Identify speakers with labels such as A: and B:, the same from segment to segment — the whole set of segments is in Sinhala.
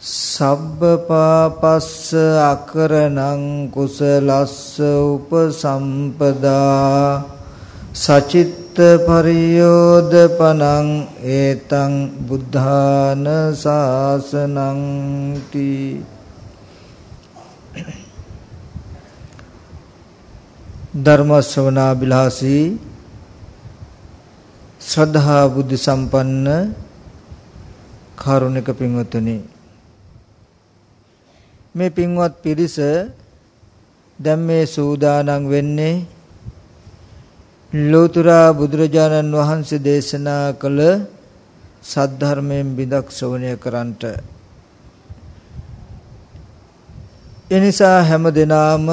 A: සබ්බ පාපස්ස අකරණං කුසලස්ස උපසම්පදා සචිත්ත පරියෝදපනං ඒතං බුද්ධාන සාසනං තී. ධර්ම ශ්‍රවණා බිලාසී ශ්‍රද්ධා බුද්ධ සම්පන්න කාරුණික පින්වතුනි මේ පින්වත් පිරිස දැන් මේ සූදානම් වෙන්නේ ලෝතුරා බුදුරජාණන් වහන්සේ දේශනා කළ සද්ධර්මයෙන් බිඳක් ශ්‍රවණය කරන්නට. එනිසා හැම දිනාම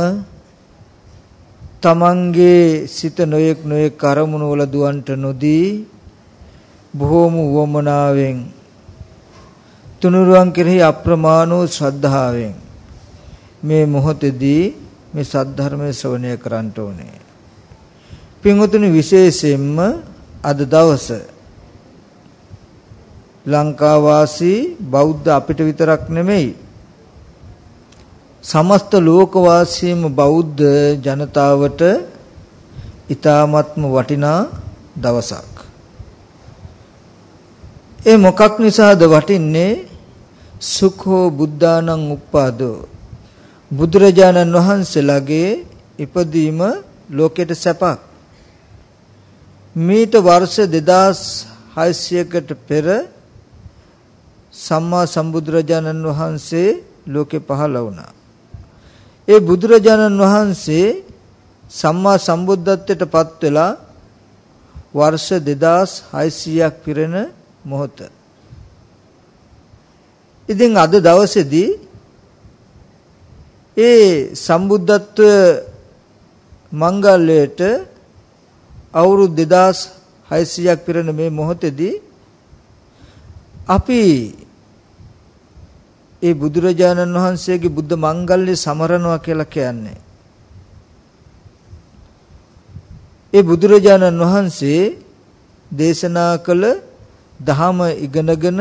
A: තමන්ගේ සිත නොයෙක් නොයෙක් අරමුණු වල දුවන්ට නොදී බොහෝම වමනාවෙන් තුනුරුවන් කෙරෙහි අප්‍රමාණ වූ ශ්‍රද්ධාවෙන් මේ මොහොතේදී මේ සද්ධර්මයේ ශ්‍රවණය කරන්න ඕනේ. පින්වතුනි විශේෂයෙන්ම අද දවස ලංකා වාසී බෞද්ධ අපිට විතරක් නෙමෙයි සමස්ත ලෝකවාසීම බෞද්ධ ජනතාවට ඊ타ත්ම වටිනා දවසක්. ඒ මොකක් නිසාද වටින්නේ? සුඛෝ බුද්ධානං උප්පාදෝ බුදුරජාණන් වහන්සේලාගේ ඉපදීම ලෝකෙට සැපක්. මීට වර්ෂ 2600කට පෙර සම්මා සම්බුදුරජාණන් වහන්සේ ලෝකෙ පහළ වුණා. ඒ බුදුරජාණන් වහන්සේ සම්මා සම්බුද්ධත්වයට පත් වෙලා වර්ෂ 2600ක් පිරෙන මොහොත. ඉතින් අද දවසේදී ඒ සම්බුද්ධත්ව මංගල්‍යයට අවුරුදු 2600ක් පිරෙන මේ මොහොතේදී අපි ඒ බුදුරජාණන් වහන්සේගේ බුද්ධ මංගල්‍ය සමරනවා කියලා කියන්නේ. ඒ බුදුරජාණන් වහන්සේ දේශනා කළ ධහම ඉගෙනගෙන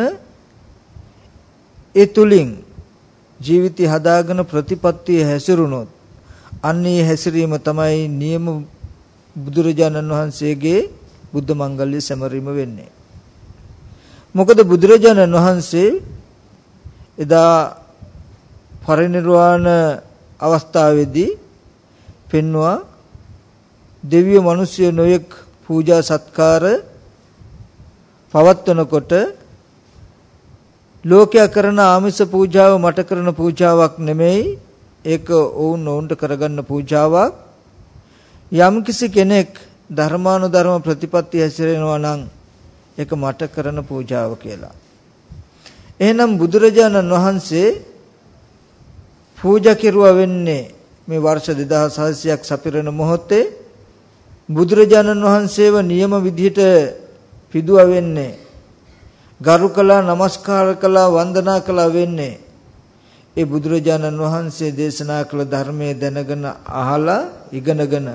A: ඒ තුලින් ජීවිතය හදාගෙන ප්‍රතිපත්තිය හැසිරුණොත් අන්නේ හැසිරීම තමයි නියම බුදුරජාණන් වහන්සේගේ බුද්ධ මංගල්‍ය සැමරීම වෙන්නේ. මොකද බුදුරජාණන් වහන්සේ එදා පරිනිර්වාණ අවස්ථාවේදී පෙන්වුවා දෙවියෝ මිනිස්සු නොයෙක් පූජා සත්කාර පවත්වනකොට ලෝකයා කරන ආමිෂ පූජාව මට කරන පූජාවක් නෙමෙයි. ඒක ඔවුන් ඔවුන්ට කරගන්න පූජාවක්. යම්කිසි කෙනෙක් ධර්මානුධර්ම ප්‍රතිපත්ති හැසිරෙනවා නම් ඒක මට කරන පූජාව කියලා. එහෙනම් බුදුරජාණන් වහන්සේ පූජා කෙරුවා වෙන්නේ මේ වර්ෂ 2600ක් සපිරෙන මොහොතේ. බුදුරජාණන් වහන්සේව නියම විදිහට පිදුවා වෙන්නේ ගරු කළා নমස්කාර කළා වන්දනා කළා වෙන්නේ ඒ බුදුරජාණන් වහන්සේ දේශනා කළ ධර්මයේ දැනගෙන අහලා ඉගෙනගෙන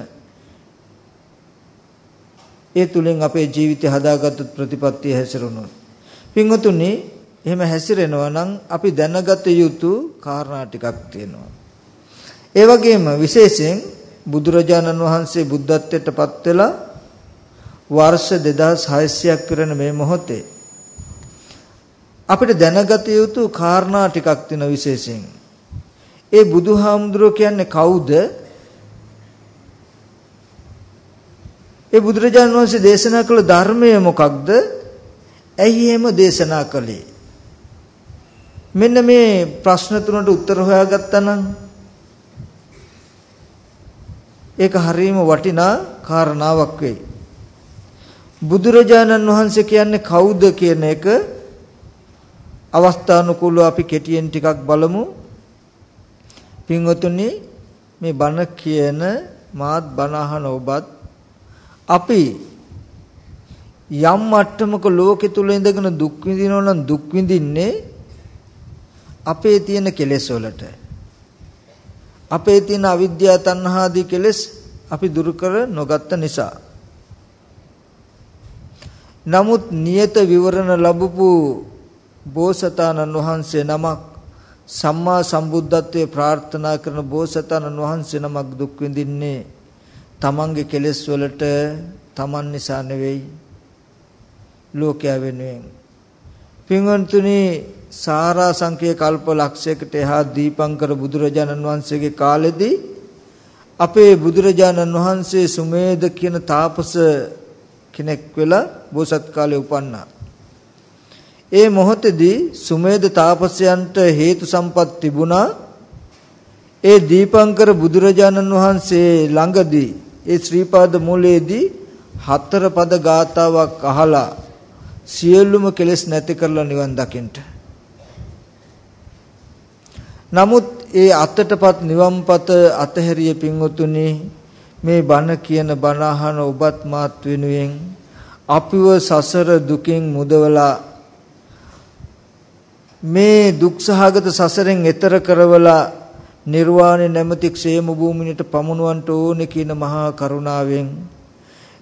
A: ඒ තුලින් අපේ ජීවිතය හදාගත්තු ප්‍රතිපත්තිය හැසිරුණොත් පින්වතුනි එහෙම හැසිරෙනවා නම් අපි දැනගත යුතු කාරණා ටිකක් තියෙනවා. ඒ වගේම විශේෂයෙන් බුදුරජාණන් වහන්සේ බුද්ධත්වයට පත් වෙලා වර්ෂ 2600ක් පිරෙන මේ මොහොතේ අපිට දැනගත යුතු කාරණා ටිකක් තියෙන විශේෂයෙන්. ඒ බුදුහාමුදුරුවෝ කියන්නේ කවුද? ඒ බුදුරජාණන් වහන්සේ දේශනා කළ ධර්මය මොකක්ද? ඇයි එහෙම දේශනා කළේ? මෙන්න මේ ප්‍රශ්න තුනට උත්තර හොයාගත්තා නම් ඒක හරීම වටිනා කාරණාවක් වෙයි. බුදුරජාණන් වහන්සේ කියන්නේ කවුද කියන එක අවස්ථානුකූලව අපි කෙටියෙන් ටිකක් බලමු. පින්වතුනි මේ බණ කියන මාත් බණ අහන ඔබත් අපි යම් මට්ටමක ලෝකෙ තුල ඉඳගෙන දුක් විඳිනවා නම් දුක් විඳින්නේ අපේ තියෙන කෙලෙස් වලට. අපේ තියෙන අවිද්‍යාව තණ්හාදී කෙලෙස් අපි දුරු කර නොගත්ත නිසා. නමුත් නියත විවරණ ලැබපු බෝසතාණන් වහන්සේ නමක් සම්මා සම්බුද්ධත්වයේ ප්‍රාර්ථනා කරන බෝසතාණන් වහන්සේ නමක් දුක් විඳින්නේ තමන්ගේ කෙලෙස් වලට තමන් නිසා නෙවෙයි ලෝකයා වෙනුවෙන් පින්වන්තුනි සාරා සංකේ කල්ප ලක්ෂයකට එහා දීපංකර බුදුරජාණන් වහන්සේගේ කාලෙදී අපේ බුදුරජාණන් වහන්සේ සුමේද කියන තාපස කෙනෙක් වෙලා බෝසත් කාලේ උපන්නා. ඒ මොහොතේදී සුමේද තාපසයන්ට හේතු සම්පත් තිබුණා. ඒ දීපංකර බුදුරජාණන් වහන්සේ ළඟදී ඒ ශ්‍රීපාද මූලයේදී හතර පද ගාතාවක් අහලා සියලුම කෙලෙස් නැති කරලා නිවන් දකින්න. නමුත් ඒ අතටපත් නිවන්පත අතහැරිය පින්වතුනි මේ බණ කියන බණ අහන ඔබත් මාත් වෙනුවෙන් අපිව සසර දුකින් මුදවලා මේ දුක්සහගත සසරෙන් එතර කරවලා නිර්වාණය නැමැති ക്ഷേම භූමියට පමුණවන්ට ඕනේ කියන මහා කරුණාවෙන්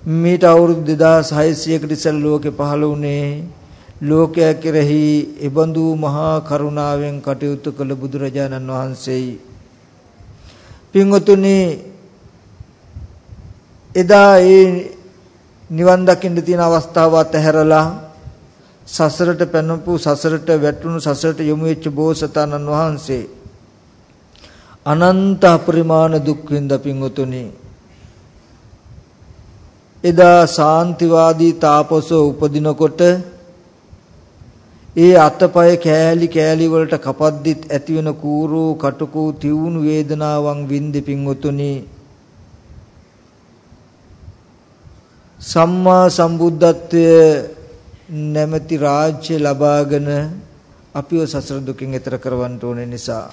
A: මීට අවුරුදු 2600කට ඉස්සෙල්ලා ලෝකේ පහළ වුණේ ලෝකයා කෙරෙහි එබඳු මහා කරුණාවෙන් කටයුතු කළ බුදුරජාණන් වහන්සේයි පින්වතුනි එදා ඒ නිවන් දකින්න තියෙන අවස්ථාව අතහැරලා සසරට පැනපු සසරට වැටුණු සසරට යොමු වෙච්ච බෝසතාණන් වහන්සේ අනන්ත අපරිමාණ දුක් විඳ පින්වතුනි එදා සාන්තිවාදී තාපසෝ උපදිනකොට ඒ අතපය කෑලි කෑලි වලට කපද්දිත් ඇතිවෙන කූරෝ කටකෝ තිවුණු වේදනාවන් වින්දි පින්වතුනි. සම්මා සම්බුද්ධත්වය නැමැති රාජ්‍ය ලබාගෙන අපිව සසර දුකින් එතර කරවන්න ඕනේ නිසා.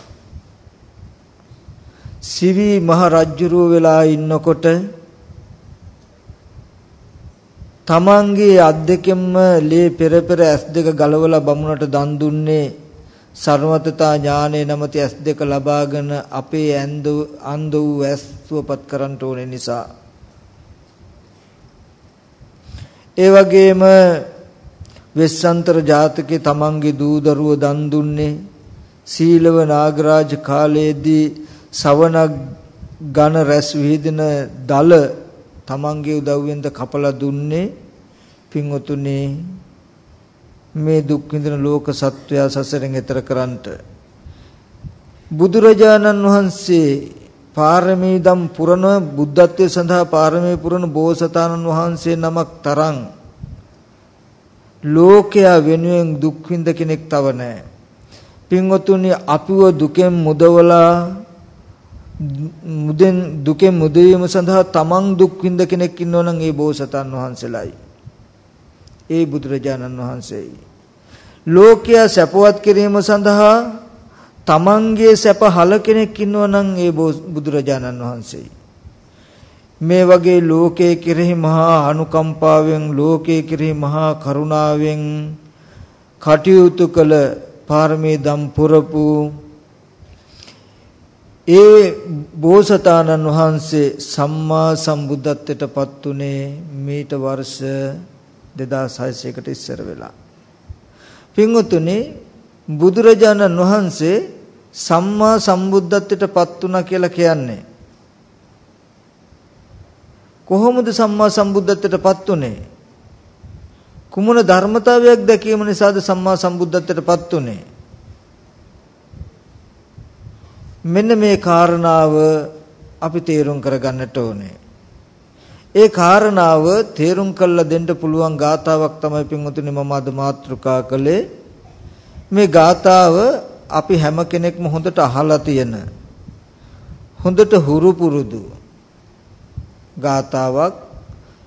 A: සිවි මහ රජුරුව වෙලා ඉන්නකොට තමන්ගේ අත් දෙකෙන්ම ලේ පෙර පෙර ඇස් දෙක ගලවලා බමුණට දන් දුන්නේ සර්වතතා ඥානේ නැමැති ඇස් දෙක ලබාගෙන අපේ ඇඳ අන්ධ වූ ඇස් සුවපත් කරන්න ඕනේ නිසා. ඒ වගේම වෙස්සන්තර ජාතකේ තමන්ගේ දූ දරුව දන් දුන්නේ. සීලව නාගරාජ කාලයේදී සවන ඝන රැස් විහිදෙන දල තමන්ගේ උදව්වෙන්ද කපලා දුන්නේ. පින්වතුනි මේ දුක් විඳින ලෝක සත්වයා සසරෙන් එතර කරන්නට. බුදුරජාණන් වහන්සේ පාරමී දම් පුරන බුද්ධත්වයේ සඳහා පාරමී පුරන බෝසතාණන් වහන්සේ නමක් තරම් ලෝකයා වෙනුවෙන් දුක් විඳ කෙනෙක් තව නැහැ. පින්වතුනි අපිව දුකෙන් මුදවලා මුදෙන් දුකෙන් මුදවීම සඳහා තමන් දුක් විඳ කෙනෙක් ඉන්නවනම් ඒ බෝසතාණන් වහන්සේලායි. ඒ බුදුරජාණන් වහන්සේයි. ලෝකයා සැපවත් කිරීම සඳහා තමන්ගේ සැප හල කෙනෙක් ඉන්නවා නම් ඒ බුදුරජාණන් වහන්සේයි. මේ වගේ ලෝකයේ කෙරෙහි මහා අනුකම්පාවෙන් ලෝකයේ කෙරෙහි මහා කරුණාවෙන් කටයුතු කළ පාරමී දම් පුරපු ඒ බෝසතාණන් වහන්සේ සම්මා සම්බුද්ධත්වයට පත් උනේ මීට වර්ෂ 2600කට ඉස්සර වෙලා. පින්වතුනි බුදුරජාණන් වහන්සේ සම්මා සම්බුද්ධත්වයට පත් වුණා කියලා කියන්නේ කොහොමද සම්මා සම්බුද්ධත්වයට පත් උනේ? කුමන ධර්මතාවයක් දැකීම නිසාද සම්මා සම්බුද්ධත්වයට පත් උනේ? මෙන්න මේ කාරණාව අපි තේරුම් කරගන්නට ඕනේ. ඒ කාරණාව තේරුම් කරලා දෙන්න පුළුවන් ගාතාවක් තමයි පින්වතුනි මම අද මාතෘකා කළේ. මේ ගාතාව අපි හැම කෙනෙක්ම හොඳට අහලා තියෙන හොඳට හුරු පුරුදු ගාතාවක්.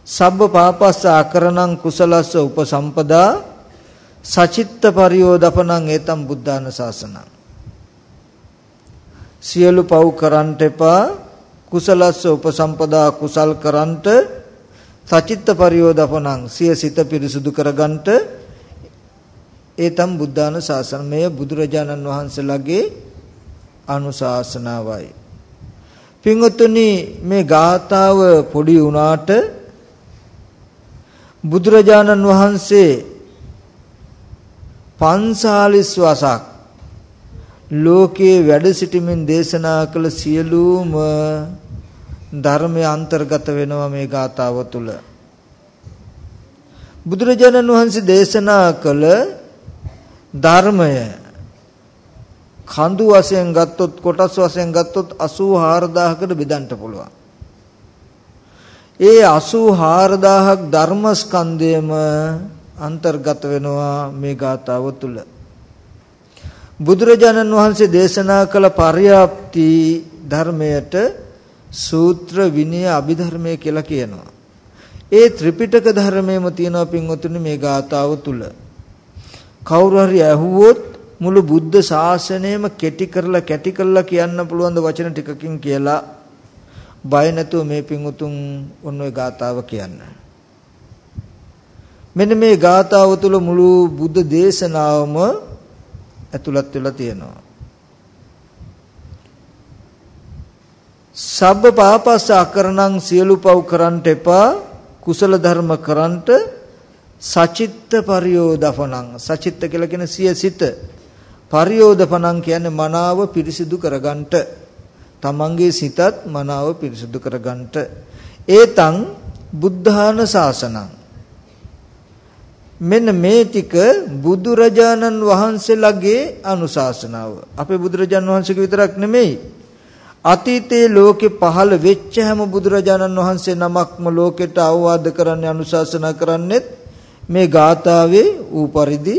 A: සබ්බ පාපස්ස අකරණං කුසලස්ස උපසම්පදා. සචිත්ත පරියෝදපනං ඒතම් බුද්ධාන ශාසනං. සියලු පව් කරන්ට එපා. කුසලස්ස උපසම්පදා කුසල් කරන්ට. සචිත්ත පරියෝදපනං සිය සිත පිරිසුදු කරගන්නට ඒතම් බුද්ධාන ශාසන. මෙය බුදුරජාණන් වහන්සේලාගේ අනුශාසනාවයි. පින්වත්නි මේ ගාථාව පොඩි වුණාට බුදුරජාණන් වහන්සේ 45 වසක් ලෝකයේ වැඩ සිටමින් දේශනා කළ සියලුම ධර්මයේ අන්තර්ගත වෙනවා මේ ගාථාව තුළ. බුදුරජාණන් වහන්සේ දේශනා කළ ධර්මය කඳු වශයෙන් ගත්තොත් කොටස් වශයෙන් ගත්තොත් 84000කට බෙදන්න පුළුවන්. ඒ 84000ක් ධර්මස්කන්ධයම අන්තර්ගත වෙනවා මේ ගාථාව තුල. බුදුරජාණන් වහන්සේ දේශනා කළ පරියාප්ති ධර්මයට සූත්‍ර විනය අභිධර්මය කියලා කියනවා. ඒ ත්‍රිපිටක ධර්මයේම තියෙනවා පින්වතුනි මේ ගාථාව තුල. කවුරු හරි ඇහුවොත් මුළු බුද්ධ ශාසනයම කෙටි කරලා කැටි කරලා කියන්න පුළුවන් ද වචන ටිකකින් කියලා බය නැතුව මේ පිංඋතුම් ඔන්න ඔය ගාතාව කියන්න. මෙන්න මේ ගාතාව තුළ මුළු බුද්ධ දේශනාවම ඇතුළත් වෙලා තියෙනවා. සබ්බ පාපස්ස අකරණං සියලු පව් කරන්ට එපා කුසල ධර්ම කරන්ට සචිත්ත පරියෝදපණං සචිත්ත කියලා කියන සිය සිත පරියෝදපණං කියන්නේ මනාව පිරිසිදු කරගන්නට. තමන්ගේ සිතත් මනාව පිරිසිදු කරගන්නට. ඒතං බුද්ධාන ශාසනං. මෙන්න මේ ටික බුදුරජාණන් වහන්සේලාගේ අනුශාසනාව. අපේ බුදුරජාණන් වහන්සේගේ විතරක් නෙමෙයි. අතීතයේ ලෝකේ පහළ වෙච්ච හැම බුදුරජාණන් වහන්සේ නමක්ම ලෝකෙට අවවාද කරන්නේ අනුශාසනා කරන්නේත් මේ ගාථාවේ ඌ පරිදි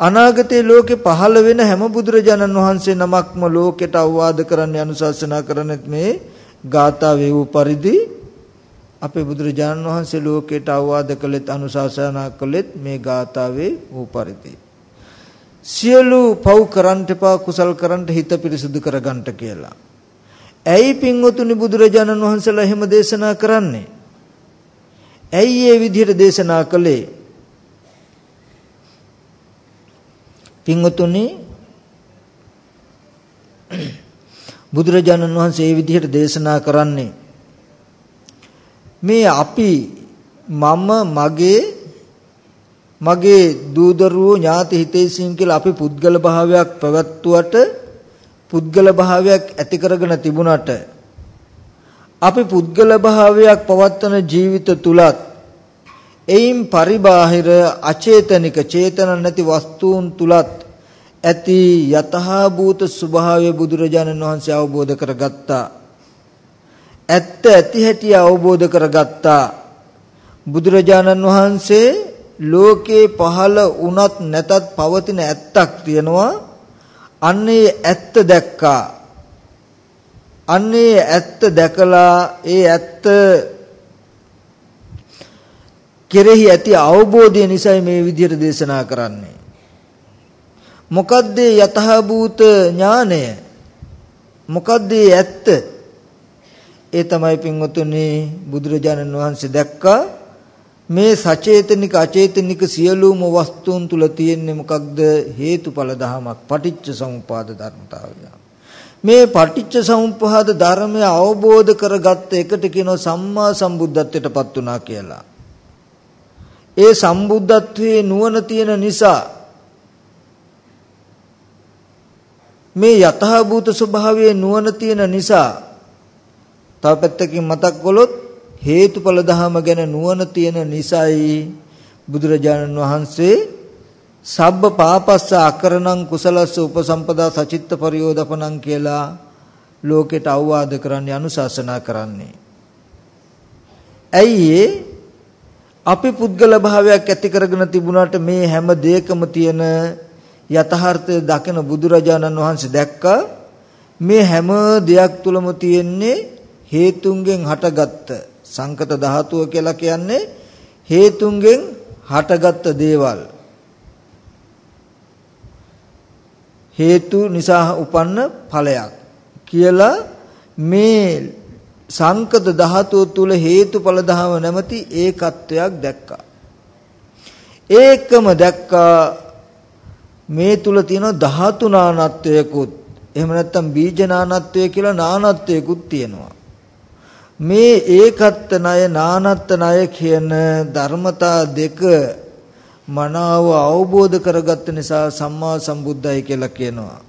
A: අනාගතයේ ලෝකේ පහළ වෙන හැම බුදුරජාණන් වහන්සේ නමක්ම ලෝකෙට අවවාද කරන්න අනුශාසනා කරනෙත් මේ ගාථාවේ වූ පරිදි අපේ බුදුරජාණන් වහන්සේ ලෝකෙට අවවාද කළෙත් අනුශාසනා කළෙත් මේ ගාථාවේ වූ පරිදි සියලු පව් කරන්ට එපා කුසල් කරන්ට හිත පිරිසුදු කරගන්නට කියලා. ඇයි පින්වතුනි බුදුරජාණන් වහන්සේලා එහෙම දේශනා කරන්නේ? ඇයි ඒ විදිහට දේශනා කළේ? පින්වතුනි බුදුරජාණන් වහන්සේ මේ විදිහට දේශනා කරන්නේ මේ අපි මම මගේ මගේ දූ දරුවෝ ඥාති හිතේසින් කියලා අපි පුද්ගල භාවයක් පැවැත්වුවට පුද්ගල භාවයක් ඇති කරගෙන තිබුණාට අපි පුද්ගල භාවයක් පවත්වන ජීවිත තුලත් එයින් පරිබාහිර අචේතනික චේතන නැති වස්තුන් තුලත් ඇති යතහා භූත ස්වභාවය බුදුරජාණන් වහන්සේ අවබෝධ කරගත්තා. ඇත්ත ඇති හැටි අවබෝධ කරගත්තා. බුදුරජාණන් වහන්සේ ලෝකේ පහළ වුණත් නැතත් පවතින ඇත්තක් තියෙනවා. අන්නේ ඇත්ත දැක්කා. අන්නේ ඇත්ත දැකලා ඒ ඇත්ත කෙරෙහි ඇති අවබෝධය නිසයි මේ විදිහට දේශනා කරන්නේ. මොකද්ද යතහභූත ඥානය? මොකද්ද ඇත්ත? ඒ තමයි පින්වතුනි බුදුරජාණන් වහන්සේ දැක්කා මේ සචේතනික අචේතනික සියලුම වස්තුන් තුල තියෙන්නේ මොකක්ද හේතුඵල ධමයක් පටිච්ච සමුපාද ධර්මතාවය. මේ පටිච්ච සමුප්පාද ධර්මය අවබෝධ කරගත්ත එකට කියනවා සම්මා සම්බුද්ධත්වයට පත් වුණා කියලා. ඒ සම්බුද්ධත්වයේ නුවණ තියෙන නිසා මේ යථාභූත ස්වභාවයේ නුවණ තියෙන නිසා තව පැත්තකින් මතක් කළොත් හේතුඵල ධහම ගැන නුවණ තියෙන නිසායි බුදුරජාණන් වහන්සේ සබ්බ පාපස්ස අකරණං කුසලස්ස උපසම්පදා සචිත්ත පරියෝදපණං කියලා ලෝකෙට අවවාද කරන්නේ අනුශාසනා කරන්නේ. ඇයි ඒ අපි පුද්ගල භාවයක් ඇති කරගෙන තිබුණාට මේ හැම දෙයකම තියෙන යථාර්ථය දකින බුදුරජාණන් වහන්සේ දැක්කා. මේ හැම දෙයක් තුලම තියෙන්නේ හේතුන්ගෙන් හටගත්ත සංකත ධාතුව කියලා කියන්නේ හේතුන්ගෙන් හටගත්ත දේවල්. හේතු නිසා උපන්න ඵලයක් කියලා මේ සංකත ධාතුව තුල හේතුඵල ධම නැමැති ඒකත්වයක් දැක්කා. ඒකම දැක්කා මේ තුල තියෙන ධාතු නානත්වයකුත් එහෙම නැත්නම් බීජ නානත්වය කියලා නානත්වයකුත් තියෙනවා. මේ ඒකත්ත ණය නානත්ත ණය කියන ධර්මතා දෙක මනාව අවබෝධ කරගත්ත නිසා සම්මා සම්බුද්දයි කියලා කියනවා.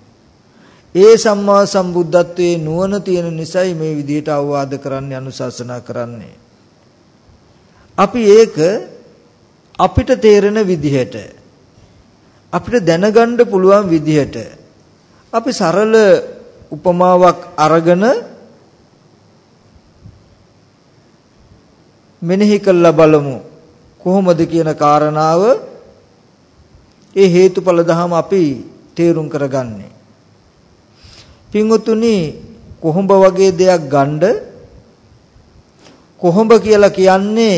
A: ඒ සම්මා සම්බුද්ධත්වයේ නුවණ තියෙන නිසයි මේ විදිහට අවවාද කරන්නේ අනුශාසනා කරන්නේ. අපි ඒක අපිට තේරෙන විදිහට අපිට දැනගන්න පුළුවන් විදිහට අපි සරල උපමාවක් අරගෙන මෙනෙහි කළා බලමු. කොහොමද කියන කාරණාව? ඒ හේතුඵල ධම අපි තේරුම් කරගන්නේ. පින්වතුනි කොහොඹ වගේ දෙයක් ගන්න කොහොඹ කියලා කියන්නේ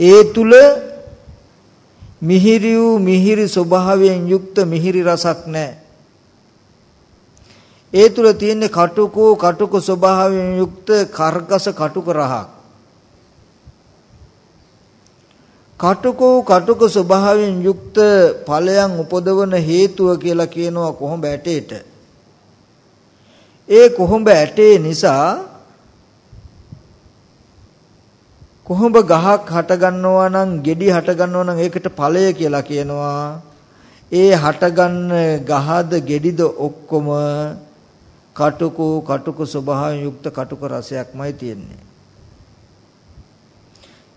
A: ඒ තුල මිහිරි වූ මිහිරි ස්වභාවයෙන් යුක්ත මිහිරි රසක් නැහැ. ඒ තුල තියෙන කටුකෝ කටුක ස්වභාවයෙන් යුක්ත කර්කස කටුක රහක්. කටුකෝ කටුක ස්වභාවයෙන් යුක්ත ඵලයන් උපදවන හේතුව කියලා කියනවා කොහොඹ ඇටේට. ඒ කොහොඹ ඇටේ නිසා කොහොඹ ගහක් හට ගන්නවා නම් ගෙඩි හට ගන්නවා නම් ඒකට ඵලය කියලා කියනවා. ඒ හටගන්න ගහද ගෙඩිද ඔක්කොම කටුකු කටුක ස්වභාවයෙන් යුක්ත කටුක රසයක්මයි තියෙන්නේ.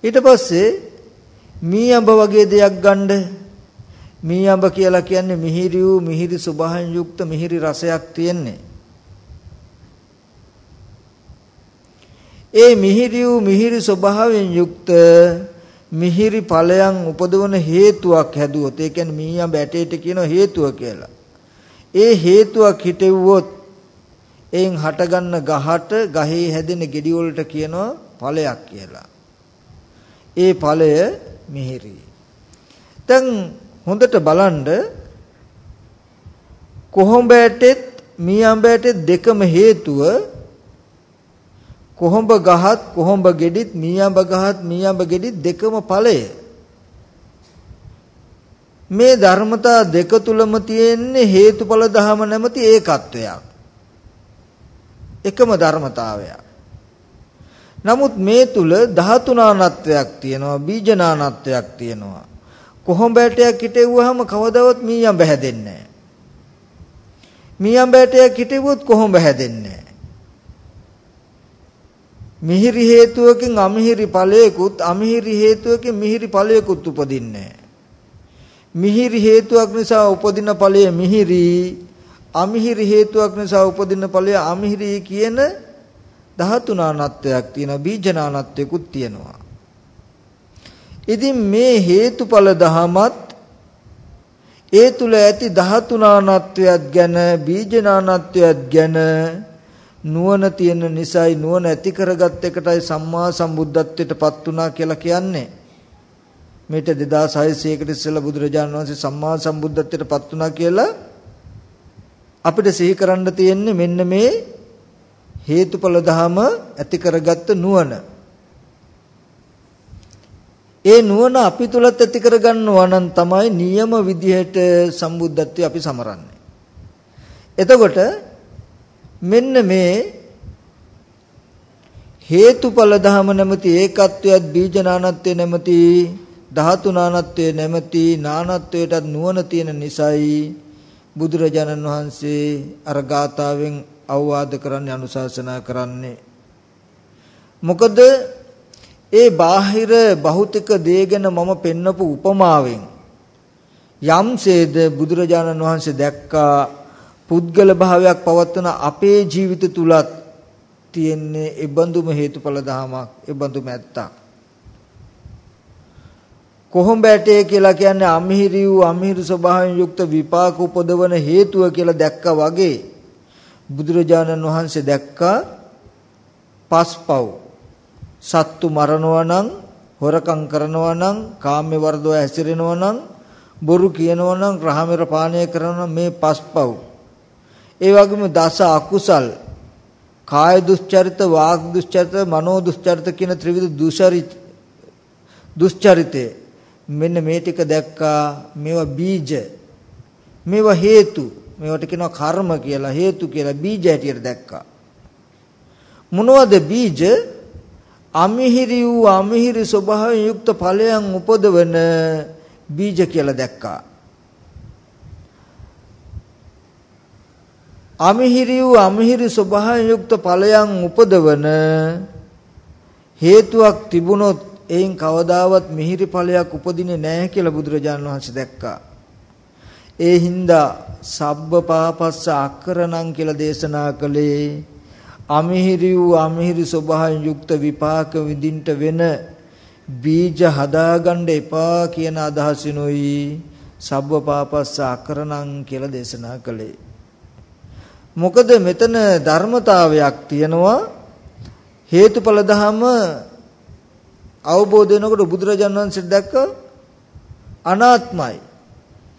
A: ඊට පස්සේ මී අඹ වගේ දෙයක් ගන්න මී අඹ කියලා කියන්නේ මිහිරි වූ මිහිරි ස්වභාවයෙන් යුක්ත මිහිරි රසයක් තියෙන්නේ. ඒ මිහිරි වූ මිහිරි ස්වභාවයෙන් යුක්ත මිහිරි ඵලයන් උපදවන හේතුවක් හැදුවොත් ඒ කියන්නේ මීයා බැටේට කියන හේතුව කියලා. ඒ හේතුවක් හිටෙව්වොත් එයින් හටගන්න ගහට ගහේ හැදෙන ගෙඩි වලට කියනවා ඵලයක් කියලා. ඒ ඵලය මිහිරි. දැන් හොඳට බලන්න කොහොඹ ඇටෙත් මීයම් බැටෙත් දෙකම හේතුව කොහොඹ ගහත් කොහොඹ ගෙඩිත් මීයඹ ගහත් මීයඹ ගෙඩිත් දෙකම ඵලය. මේ ධර්මතා දෙක තුලම තියෙන්නේ හේතුඵල ධම නැමැති ඒකත්වයක්. එකම ධර්මතාවයක්. නමුත් මේ තුල ධාතුනානත්වයක් තියෙනවා බීජනානත්වයක් තියෙනවා. කොහොඹ ඇටයක් හිටෙව්වහම කවදාවත් මීයඹ හැදෙන්නේ නැහැ. මීයඹ ඇටයක් හිටෙව්වොත් කොහොඹ හැදෙන්නේ මිහිරි හේතුවකින් අමිහිරි ඵලයකුත් අමිහිරි හේතුවකින් මිහිරි ඵලයකුත් උපදින්නේ මිහිරි හේතුවක් නිසා උපදින ඵලය මිහිරි අමිහිරි හේතුවක් නිසා උපදින ඵලය අමිහිරි කියන ධාතුනානත්වයක් තියෙනවා බීජනානත්වයකුත් තියෙනවා. ඉතින් මේ හේතුඵල දහමත් ඒ තුල ඇති ධාතුනානත්වයක් ගැන බීජනානත්වයක් ගැන නුවණ තියෙන නිසායි නුවණ ඇති කරගත් එකටයි සම්මා සම්බුද්ධත්වයට පත් වුණා කියලා කියන්නේ. මේට 2600කට ඉස්සෙල්ලා බුදුරජාණන් වහන්සේ සම්මා සම්බුද්ධත්වයට පත් වුණා කියලා අපිට සිහි කරන්න තියෙන්නේ මෙන්න මේ හේතුඵල ධම ඇති කරගත්ත නුවණ. ඒ නුවණ අපි තුලත් ඇති කරගන්නවා නම් තමයි නියම විදිහට සම්බුද්ධත්වය අපි සමරන්නේ. එතකොට මෙන්න මේ හේතුඵල ධම නැමැති ඒකත්වයක් බීජනානත්වය නැමැති ධාතු නානත්වය නැමැති නානත්වයටත් නුවණ තියෙන නිසායි බුදුරජාණන් වහන්සේ අර ගාතාවෙන් අවවාද කරන්නේ අනුශාසනා කරන්නේ. මොකද ඒ බාහිර භෞතික දේ ගැන මම පෙන්නපු උපමාවෙන් යම්සේද බුදුරජාණන් වහන්සේ දැක්කා පුද්ගල භාවයක් පවත්වන අපේ ජීවිත තුලත් තියෙන්නේ ඒ බඳුම හේතුඵල ධමයක් ඒ බඳුම ඇත්තක් කොහොඹ ඇටේ කියලා කියන්නේ අමිහිරි වූ අමිහිරි ස්වභාවයෙන් යුක්ත විපාක උපදවන හේතුව කියලා දැක්කා වගේ බුදුරජාණන් වහන්සේ දැක්කා පස්පව් සත්තු මරනවා නම් හොරකම් කරනවා නම් කාම්‍ය වර්ධව හැසිරෙනවා නම් බොරු කියනවා නම් රහමෙර පානය කරනවා මේ පස්පව්. ඒ වගේම දස අකුසල් කාය දුස්චරිත, වාග් දුස්චරිත, මනෝ දුස්චරිත කියන ත්‍රිවිධ දුෂරිත දුස්චරිතේ මෙන්න මේ ටික දැක්කා මේවා බීජ. මේවා හේතු. මේවට කියනවා කර්ම කියලා හේතු කියලා බීජ හැටියට දැක්කා. මොනවද බීජ? අමිහිරි වූ අමිහිරි ස්වභාවයෙන් යුක්ත ඵලයන් උපදවන බීජ කියලා දැක්කා. අමිහිරි වූ අමිහිරි ස්වභාවයෙන් යුක්ත ඵලයන් උපදවන හේතුවක් තිබුණොත් එයින් කවදාවත් මිහිරි ඵලයක් උපදින්නේ නැහැ කියලා බුදුරජාණන් වහන්සේ දැක්කා. ඒ හින්දා සබ්බ පාපස්ස අකරණං කියලා දේශනා කළේ අමිහිරි වූ අමිහිරි ස්වභාවයෙන් යුක්ත විපාක විඳින්න වෙන බීජ හදාගන්න එපා කියන අදහසිනුයි සබ්බ පාපස්ස අකරණං කියලා දේශනා කළේ. මොකද මෙතන ධර්මතාවයක් තියෙනවා හේතුඵල ධම අවබෝධ වෙනකොට බුදුරජාණන් වහන්සේ දැක්ක අනාත්මයි.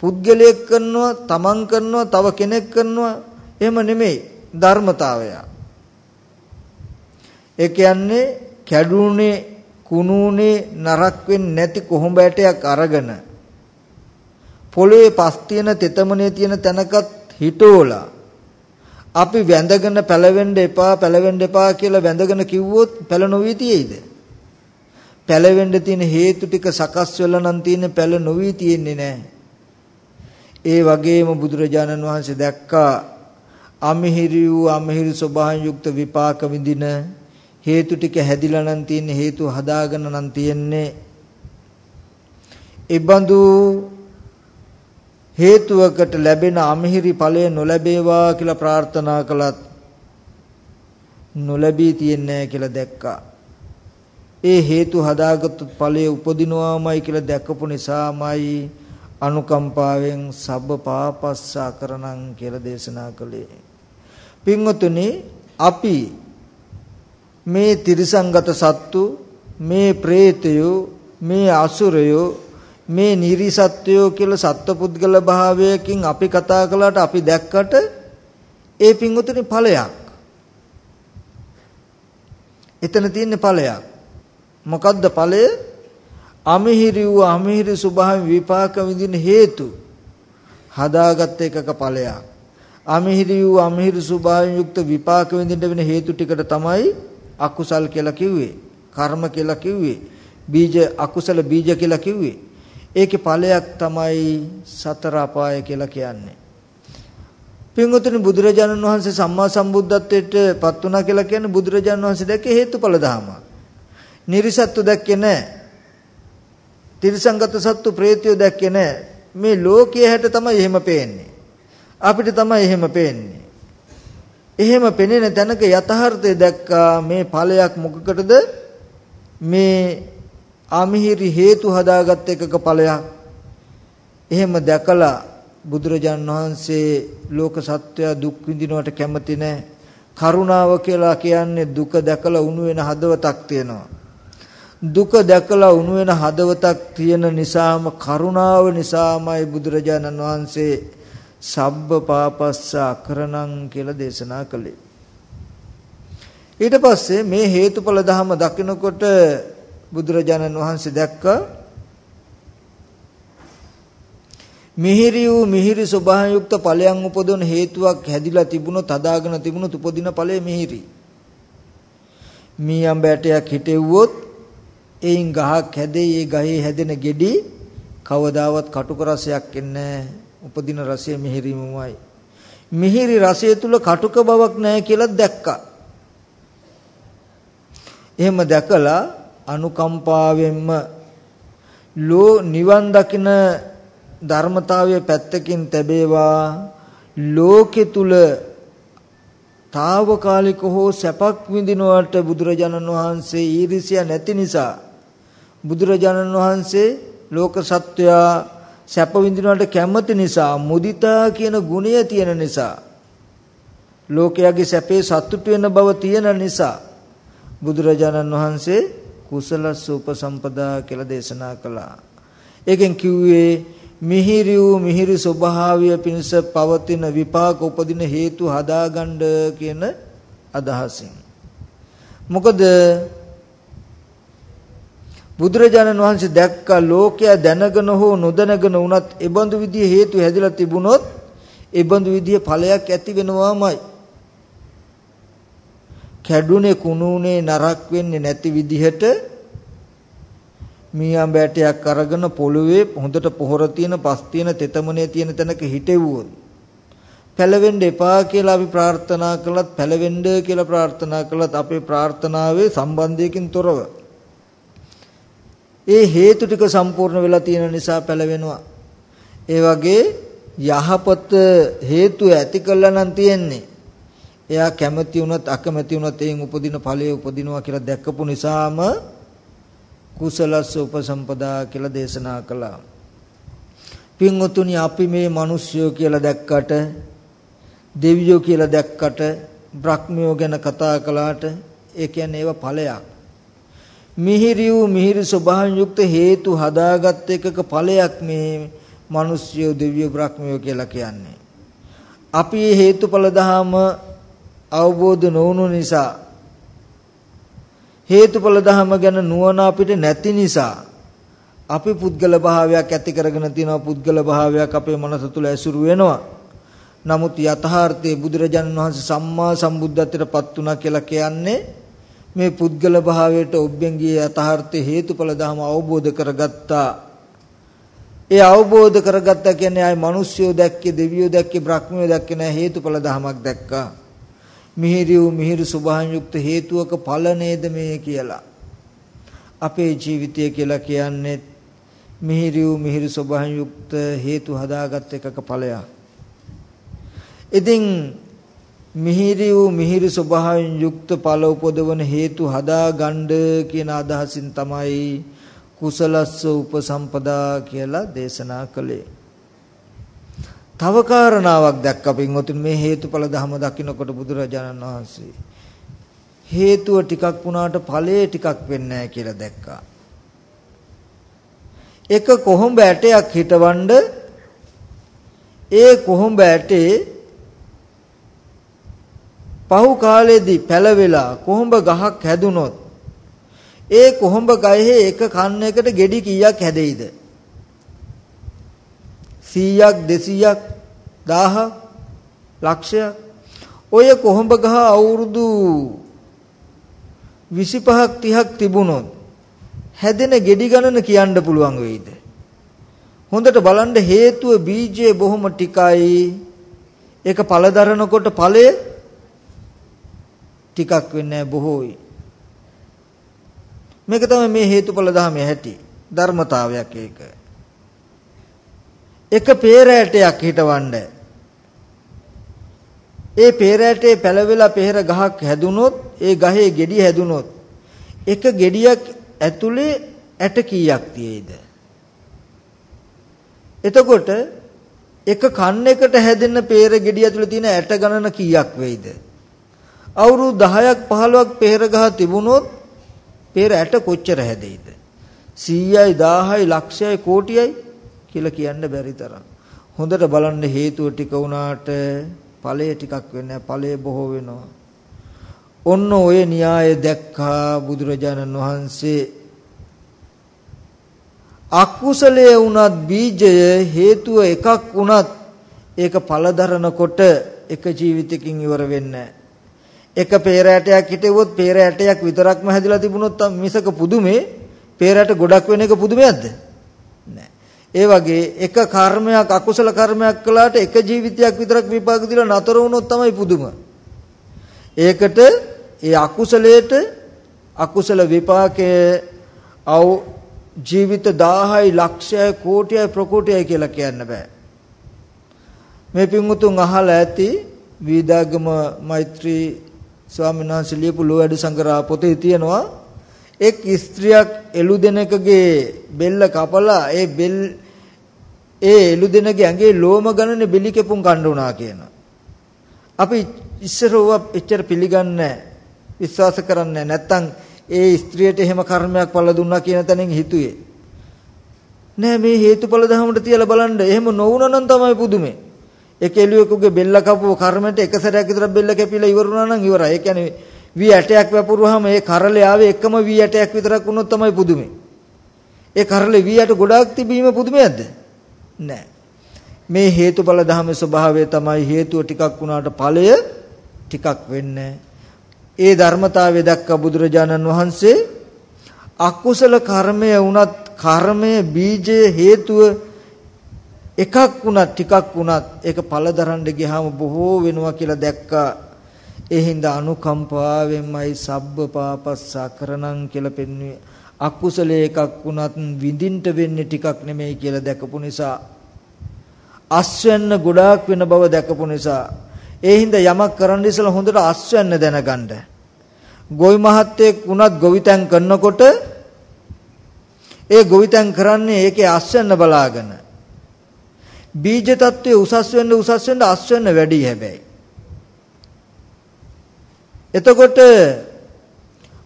A: පුද්ගලයෙක් කරනවා, තමන් කරනවා, තව කෙනෙක් කරනවා එහෙම නෙමෙයි ධර්මතාවයක්. ඒ කියන්නේ කැඩුනේ කුණුනේ නරක් වෙන්නේ නැති කොහොඹ ඇටයක් අරගෙන පොළවේ පස් තියෙන තෙතමනේ තියෙන තැනකත් හිටෝලා අපි වැඳගෙන පැලවෙන්න එපා පැලවෙන්න එපා කියලා වැඳගෙන කිව්වොත් පැල නොවී තියෙයිද? පැලවෙන්න තියෙන හේතු ටික සකස් වෙලා නම් තියෙන පැල නොවී තියෙන්නේ නැහැ ඒ වගේම බුදුරජාණන් වහන්සේ දැක්කා අමිහිරි වූ අමිහිරි ස්වභාවයෙන් යුක්ත විපාක විඳින හේතු ටික හැදිලා නම් තියෙන්නේ හේතු හදාගෙන නම් තියෙන්නේ. ඉබඳු හේතුවකට ලැබෙන අමිහිරි ඵලය නොලැබේවා කියලා ප්‍රාර්ථනා කළත් නොලැබී තියන්නේ කියලා දැක්කා. ඒ හේතු හදාගත්තු ඵලය උපදිනවාමයි කියලා දැකපු නිසාමයි අනුකම්පාවෙන් සබ්බ පාපස්සා කරණං කියලා දේශනා කළේ. පින්වතුනි අපි මේ තිරිසංගත සත්තු මේ പ്രേතයෝ මේ අසුරයෝ මේ නිරිසත්වයෝ කියලා සත්පුද්ගල භාවයකින් අපි කතා කළාට අපි දැක්කට ඒ පිංගුතුනි ඵලයක්. එතන තියෙන ඵලයක්. මොකද්ද ඵලය? අමිහිරි වූ අමිහිරි ස්වභාව විපාක විඳින හේතු හදාගත් එකක ඵලයක්. අමිහිරි වූ අමිහිරි ස්වභාවයෙන් යුක්ත විපාක විඳින්න වෙන හේතු ටිකට තමයි අකුසල් කියලා කිව්වේ. කර්ම කියලා කිව්වේ. බීජ අකුසල බීජ කියලා කිව්වේ. ඒකේ ඵලයක් තමයි සතර අපාය කියලා කියන්නේ. පින්වතුනි බුදුරජාණන් වහන්සේ සම්මා සම්බුද්ධත්වයට පත් වුණා කියලා කියන්නේ බුදුරජාණන් වහන්සේ දැක්කේ හේතුඵල ධහම. නිර්සත්තු දැක්කේ නැහැ. තිරසංගත සත්තු ප්‍රේතයෝ දැක්කේ නැහැ. මේ ලෝකයේ හැට තමයි එහෙම පේන්නේ. අපිට තමයි එහෙම පේන්නේ. එහෙම පෙනෙන තැනක යථාර්ථය දැක්කා මේ ඵලයක් මොකකටද මේ අමිහිරි හේතු හදාගත් එකක ඵලයක්. එහෙම දැකලා බුදුරජාන් වහන්සේ ලෝක සත්වයා දුක් විඳිනවට කැමති නැහැ. කරුණාව කියලා කියන්නේ දුක දැකලා උණු වෙන හදවතක් තියෙනවා. දුක දැකලා උණු වෙන හදවතක් තියෙන නිසාම කරුණාව නිසාමයි බුදුරජාණන් වහන්සේ සබ්බ පාපස්ස අකරණං කියලා දේශනා කළේ. ඊට පස්සේ මේ හේතුඵල ධම දකිනකොට බුදුරජාණන් වහන්සේ දැක්ක මිහිරි වූ මිහිරි ස්වභාවයෙන් යුක්ත ඵලයන් උපදවන හේතුවක් හැදිලා තිබුණොත් හදාගෙන තිබුණොත් උපදින ඵලය මිහිරි. මී අඹැටයක් හිටෙව්වොත් එයින් ගහක් හැදෙයි ඒ ගහේ හැදෙන ගෙඩි කවදාවත් කටුක රසයක් එන්නේ නැහැ. උපදින රසය මිහිරිමමයි. මිහිරි රසය තුල කටුක බවක් නැහැ කියලා දැක්කා. එහෙම දැකලා අනුකම්පාවෙන්ම ලෝ නිවන් දකින ධර්මතාවයේ පැත්තකින් තැබේවා. ලෝකෙ තුල తాවකාලික හෝ සැපක් විඳිනවට බුදුරජාණන් වහන්සේ ඊර්ෂ්‍යා නැති නිසා බුදුරජාණන් වහන්සේ ලෝක සත්වයා සැප විඳිනවට කැමති නිසා මුදිතා කියන ගුණය තියෙන නිසා ලෝකයාගේ සැපේ සතුටු වෙන බව තියෙන නිසා බුදුරජාණන් වහන්සේ කුසල සූපසම්පදා කියලා දේශනා කළා. ඒකෙන් කිව්වේ මිහිරි වූ මිහිරි ස්වභාවය පිණිස පවතින විපාක උපදින හේතු හදාගන්න කියන අදහසින් මොකද බුදුරජාණන් වහන්සේ දැක්ක ලෝකයා දැනගෙන හෝ නොදැනගෙන වුණත් ඒ බඳු විදිහේ හේතු හැදිලා තිබුණොත් ඒ බඳු විදිහේ ඵලයක් ඇති වෙනවාමයි කැඩුනේ කුණුනේ නරක් වෙන්නේ නැති විදිහට මීයම් බෑටයක් අරගෙන පොළවේ හොඳට පොහොර තියෙන පස් තියෙන තෙතමනේ තියෙන තැනක හිටෙව්වොත් පැලවෙන්න එපා කියලා අපි ප්‍රාර්ථනා කළත් පැලවෙන්න කියලා ප්‍රාර්ථනා කළත් අපේ ප්‍රාර්ථනාවේ සම්බන්ධයකින් තොරව. ඒ හේතු ටික සම්පූර්ණ වෙලා තියෙන නිසා පැලවෙනවා. ඒ වගේ යහපත හේතු ඇති කළා නම් තියෙන්නේ. එයා කැමති වුණත් අකමැති වුණත් එයින් උපදින ඵලය උපදිනවා කියලා දැක්කපු නිසාම කුසලස්ස උපසම්පදා කියලා දේශනා කළා. පින්වතුනි අපි මේ මිනිස්සුયો කියලා දැක්කට දෙවියෝ කියලා දැක්කට බ්‍රහ්මියෝ ගැන කතා කළාට ඒ කියන්නේ ඒව ඵලයක්. මිහිරි වූ මිහිරි ස්වභාවයෙන් යුක්ත හේතු හදාගත් එකක ඵලයක් මේ මිනිස්සුયો දෙවියෝ බ්‍රහ්මියෝ කියලා කියන්නේ. අපි හේතුඵල ධහම අවබෝධ නොවුණු නිසා. හේතුඵල ධහම ගැන නුවණ අපිට නැති නිසා අපි පුද්ගල භාවයක් ඇති කරගෙන තියෙනවා පුද්ගල භාවයක් අපේ මනස තුල ඇසුරු වෙනවා. නමුත් යථාර්ථයේ බුදුරජාණන් වහන්සේ සම්මා සම්බුද්ධත්වයට පත් වුණා කියලා කියන්නේ මේ පුද්ගල භාවයට ඔබෙන් ගිය යථාර්ථයේ හේතුඵල ධහම අවබෝධ කරගත්තා. ඒ අවබෝධ කරගත්තා කියන්නේ ආයි මිනිස්සුયો දැක්කේ දෙවියෝ දැක්කේ බ්‍රහ්මියෝ දැක්කේ නැහැ හේතුඵල ධහමක් දැක්කා. මිහිරි වූ මිහිරි සුභාන් යුක්ත හේතුවක ඵල නේද මේ කියලා. අපේ ජීවිතය කියලා කියන්නේ මිහිරි වූ මිහිරි සුභාන් යුක්ත හේතු හදාගත් එකක ඵලයක්. ඉතින් මිහිරි වූ මිහිරි ස්වභාවයෙන් යුක්ත ඵල උපදවන හේතු හදා ගන්න කියන අදහසින් තමයි කුසලස්ස උපසම්පදා කියලා දේශනා කළේ. තව කාරණාවක් දැක්ක පින්වතුනි මේ හේතුඵල ධම දකින්නකොට බුදුරජාණන් වහන්සේ හේතුව ටිකක් වුණාට ඵලය ටිකක් වෙන්නේ නැහැ කියලා දැක්කා. එක කොහොඹ ඇටයක් හිටවඬ ඒ කොහොඹ ඇටේ පහු කාලෙදී පැලවෙලා කොහොඹ ගහක් හැදුනොත් ඒ කොහොඹ ගහේ එක කන්නයකට ගෙඩි කීයක් හැදෙයිද? 100ක් 200ක් 1000ක් ලක්ෂයක් ඔය කොහොඹ ගහ අවුරුදු 25ක් 30ක් තිබුණොත් හැදෙන ගෙඩි ගණන කියන්න පුළුවන් වෙයිද? හොඳට බලන්න හේතුව බීජය බොහොම ටිකයි. ඒක පළ දරනකොට ඵලය ටිකක් වෙන්නේ බොහෝයි. මේක තමයි මේ හේතුඵල ධර්මයේ හැටි ධර්මතාවයක් ඒක. එක peerෑටයක් හිටවන්න. ඒ peerෑටේ පැලවෙලා peer ගහක් හැදුනොත් ඒ ගහේ ගෙඩි හැදුනොත් එක ගෙඩියක් ඇතුලේ ඇට කීයක් තියෙයිද? එතකොට එක කන්නයකට හැදෙන peer ගෙඩිය ඇතුලේ තියෙන ඇට ගණන කීයක් වෙයිද? අවුරුදු 10ක් 15ක් peer ගහ තිබුණොත් peer ඇට කොච්චර හැදෙයිද? 100යි 1000යි ලක්ෂයයි කෝටියයි කියලා කියන්න බැරි තරම්. හොඳට බලන්න හේතුව ටික වුණාට ඵලය ටිකක් වෙන්නේ ඵලය බොහෝ වෙනවා. ඔන්න ඔය න්‍යාය දැක්කා බුදුරජාණන් වහන්සේ අකුසලයේ වුණත් බීජය හේතුව එකක් වුණත් ඒක ඵල දරනකොට එක ජීවිතකින් ඉවර වෙන්නේ එක peerෑටයක් හිටෙවොත් peerෑටයක් විතරක්ම හැදිලා තිබුණොත් මිසක පුදුමේ peerෑට ගොඩක් වෙන එක පුදුමයක්ද නෑ ඒ වගේ එක කර්මයක් අකුසල කර්මයක් කළාට එක ජීවිතයක් විතරක් විපාක දීලා නතර වුණොත් තමයි පුදුම. ඒකට ඒ අකුසලයට අකුසල විපාකයේ අව ජීවිත 1000යි ලක්ෂයයි කෝටියයි ප්‍රකෝටියයි කියලා කියන්න බෑ. මේ පිංගුතුන් අහලා ඇති වීදාගම මෛත්‍රී ස්වාමීන් වහන්සේ ලියපු ලෝවැඩ සංග්‍රහ පොතේ තියෙනවා එක් ස්ත්‍රියක් එළු දෙනකගේ බෙල්ල කපලා ඒ බෙල් ඒ එළු දෙනගේ ඇඟේ ලෝම ගණනේ බෙලි කෙපුම් කන්න උනා කියන. අපි ඉස්සර ඕවා එච්චර පිළිගන්නේ විශ්වාස කරන්නේ නැත්තම් ඒ ස්ත්‍රියට එහෙම කර්මයක් පළ දුන්නා කියන තැනින් හිතුවේ. නෑ මේ හේතුඵල ධහමට තියලා බලන්න. එහෙම නොවුනා නම් තමයි පුදුමේ. එක එළුවෙකුගේ බෙල්ල කපුව කර්මයට එක සැරයක් විතර බෙල්ල කැපිලා ඉවර වුණා නම් ඉවරයි. ඒ කියන්නේ වී ඇටයක් වැපුරුවාම ඒ කරලේ ආවේ එකම වී ඇටයක් විතරක් වුණොත් තමයි පුදුමේ. ඒ කරලේ වී ඇට ගොඩාක් තිබීම පුදුමයක්ද? නෑ. මේ හේතුඵල ධහමේ ස්වභාවය තමයි හේතුව ටිකක් වුණාට ඵලය ටිකක් වෙන්නේ. ඒ ධර්මතාවය දැක්ක බුදුරජාණන් වහන්සේ අකුසල කර්මය වුණත් කර්මය බීජය හේතුව එකක් වුණත් ටිකක් වුණත් ඒක ඵල දරන්න ගියාම බොහෝ වෙනවා කියලා දැක්කා ඒ හින්දා අනුකම්පාවෙන්මයි සබ්බ පාපස්සකරණං කියලා පෙන්වුවේ අකුසලයේ එකක් වුණත් විඳින්න වෙන්නේ ටිකක් නෙමෙයි කියලා දැකපු නිසා අස්වැන්න ගොඩාක් වෙන බව දැකපු නිසා ඒ හින්දා යමක් කරන්න ඉස්සලා හොඳට අස්වැන්න දැනගන්න. ගොවි මහත්තයෙක් වුණත් ගොවිතැන් කරනකොට ඒ ගොවිතැන් කරන්නේ ඒකේ අස්වැන්න බලාගෙන. බීජ තත්වයේ උසස් වෙන්න උසස් වෙන්න අස්වැන්න වැඩි හැබැයි. එතකොට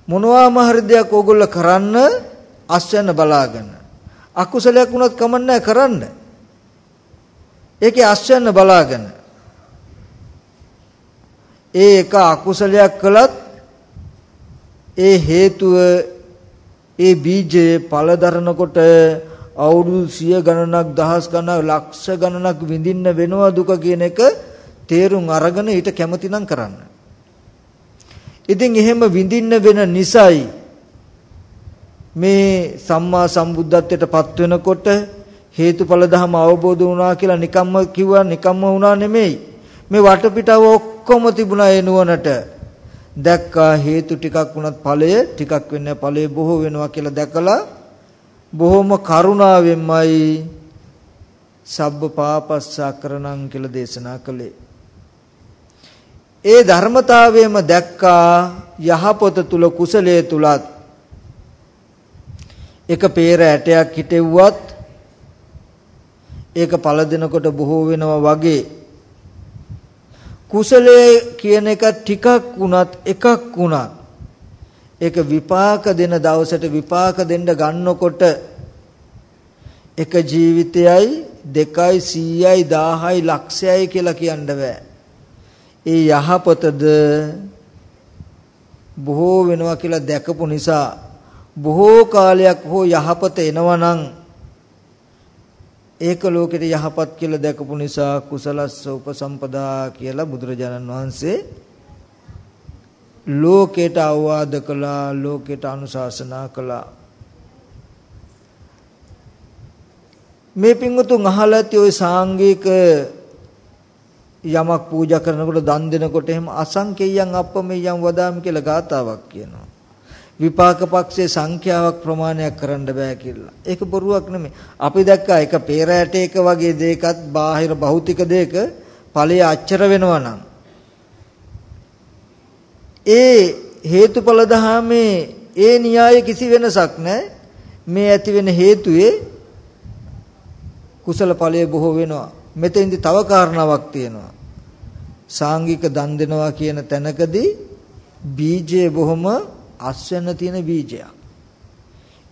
A: මොනවාම හරි දෙයක් ඕගොල්ලෝ කරන්න අස්වැන්න බලාගෙන. අකුසලයක් වුණත් කමන්නේ කරන්න. ඒකේ අස්වැන්න බලාගෙන. ඒ එක අකුසලයක් කළත් ඒ හේතුව ඒ බීජය පළ දරනකොට අවුරුදු සිය ගණනක් දහස් ගණනක් ලක්ෂ ගණනක් විඳින්න වෙනවා දුක කියන එක තේරුම් අරගෙන ඊට කැමතිනම් කරන්න. ඉතින් එහෙම විඳින්න වෙන නිසයි මේ සම්මා සම්බුද්ධත්වයට පත් වෙනකොට හේතුඵල ධම අවබෝධ වුණා කියලා නිකම්ම කිව්වා නිකම්ම වුණා නෙමෙයි. මේ වටපිටාව ඔක්කොම තිබුණා ඒ නුවණට. දැක්කා හේතු ටිකක් වුණත් ඵලය ටිකක් වෙන්නේ ඵලය බොහෝ වෙනවා කියලා දැකලා බොහොම කරුණාවෙන්මයි සබ්බ පාපස්සකරණං කියලා දේශනා කළේ. ඒ ධර්මතාවයම දැක්කා යහපත තුල කුසලයේ තුලත් එක peer ඇටයක් හිටෙව්වත් ඒක පළ දෙනකොට බොහෝ වෙනවා වගේ කුසලයේ කියන එක ටිකක් වුණත් එකක් වුණත් ඒක විපාක දෙන දවසට විපාක දෙන්න ගන්නකොට එක ජීවිතයයි දෙකයි 100යි 1000යි ලක්ෂයයි කියලා කියන්න බෑ. ඒ යහපතද බොහෝ වෙනවා කියලා දැකපු නිසා බොහෝ කාලයක් හෝ යහපත එනවා නම් ඒක ලෝකෙට යහපත් කියලා දැකපු නිසා කුසලස්ස උපසම්පදා කියලා බුදුරජාණන් වහන්සේ ලෝකයට අවවාද කළා ලෝකයට අනුශාසනා කළා. මේ පින්වතුන් අහලා ඇති ওই සාංගික යමක් පූජා කරනකොට දන් දෙනකොට එහෙම අසංකේයයන් අප්පමෙයන් වදාමි කියලා ගාතාවක් කියනවා විපාක පක්ෂයේ සංඛ්‍යාවක් ප්‍රමාණයක් කරන්න බෑ කියලා. ඒක බොරුවක් නෙමෙයි. අපි දැක්කා එක peerයට එක වගේ දෙයකත් බාහිර භෞතික දෙයක ඵලය අච්චර වෙනවා නම් ඒ හේතුඵල දහමේ ඒ න්‍යාය කිසි වෙනසක් නැහැ. මේ ඇති වෙන හේතුවේ කුසල ඵලය බොහෝ වෙනවා. මෙතෙන්දි තව කාරණාවක් තියෙනවා. සාංගික දන් දෙනවා කියන තැනකදී බීජය බොහොම අස්වැන්න තියෙන බීජයක්.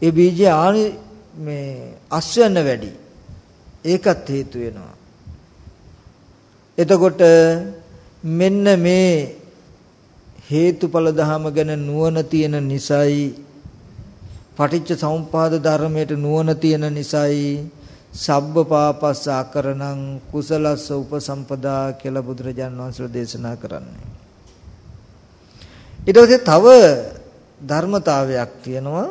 A: ඒ බීජය ආනි මේ අස්වැන්න වැඩි. ඒකත් හේතු වෙනවා. එතකොට මෙන්න මේ හේතුඵල ධහම ගැන නුවණ තියෙන නිසයි පටිච්ච සමුපාද ධර්මයට නුවණ තියෙන නිසයි සබ්බ පාපස්ස ආකරණං කුසලස්ස උපසම්පදා කියලා බුදුරජාන් වහන්සේ දේශනා කරන්නේ. ඊට පස්සේ තව ධර්මතාවයක් තියෙනවා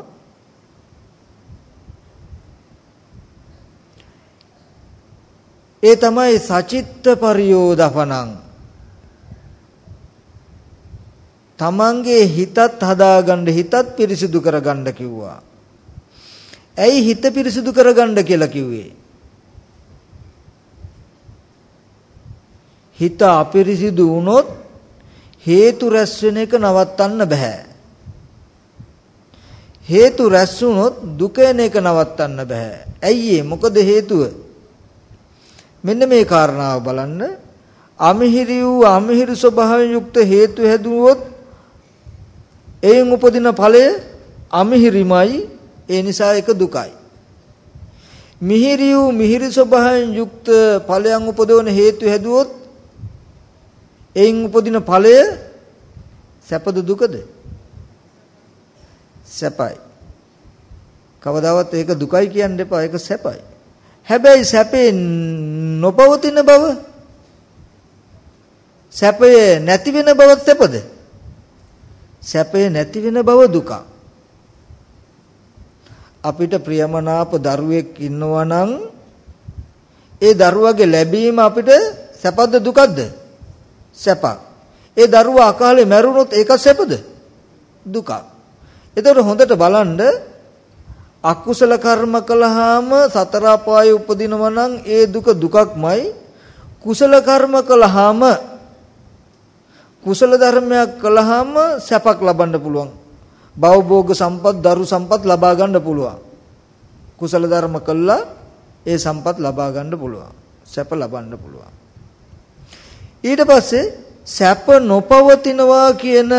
A: ඒ තමයි සචිත්ත පරියෝදපණං තමන්ගේ හිතත් හදාගන්න හිතත් පිරිසිදු කරගන්න කිව්වා. ඇයි හිත පිරිසිදු කරගන්න කියලා කිව්වේ? හිත අපිරිසිදු වුණොත් හේතු රැස් වෙන එක නවත්තන්න බෑ. හේතු රැස් වුණොත් දුක එන එක නවත්තන්න බෑ. ඇයි මොකද හේතුව? මෙන්න මේ කාරණාව බලන්න. අමිහිරි වූ අමිහිරි ස්වභාවයෙන් යුක්ත හේතු හැදුවොත් එයින් උපදින ඵලය අමිහිරිමයි ඒ නිසා ඒක දුකයි. මිහිරි වූ මිහිරි ස්වභාවයෙන් යුක්ත ඵලයන් උපදවන හේතු හැදුවොත් එයින් උපදින ඵලය සැපද දුකද? සැපයි. කවදාවත් ඒක දුකයි කියන්න එපා ඒක සැපයි. හැබැයි සැපේ නොපවතින බව සැපේ නැති වෙන බවත් සැපද? සැපේ නැති වෙන බව දුක. අපිට ප්‍රියමනාප දරුවෙක් ඉන්නවා නම් ඒ දරුවගේ ලැබීම අපිට සැපද දුකද? සැපක්. ඒ දරුවා අකාලේ මැරුණොත් ඒක සැපද? දුකක්. එතකොට හොඳට බලන්න අකුසල කර්ම කළාම සතර අපායේ උපදිනවා නම් ඒ දුක දුකක්මයි කුසල කර්ම කළාම කුසල ධර්මයක් කළාම සැපක් ලබන්න පුළුවන් භවභෝග සම්පත් දරු සම්පත් ලබා ගන්න පුළුවන්. කුසල ධර්ම කළා ඒ සම්පත් ලබා ගන්න පුළුවන්. සැප ලබන්න පුළුවන්. ඊට පස්සේ සැප නොපවතිනවා කියන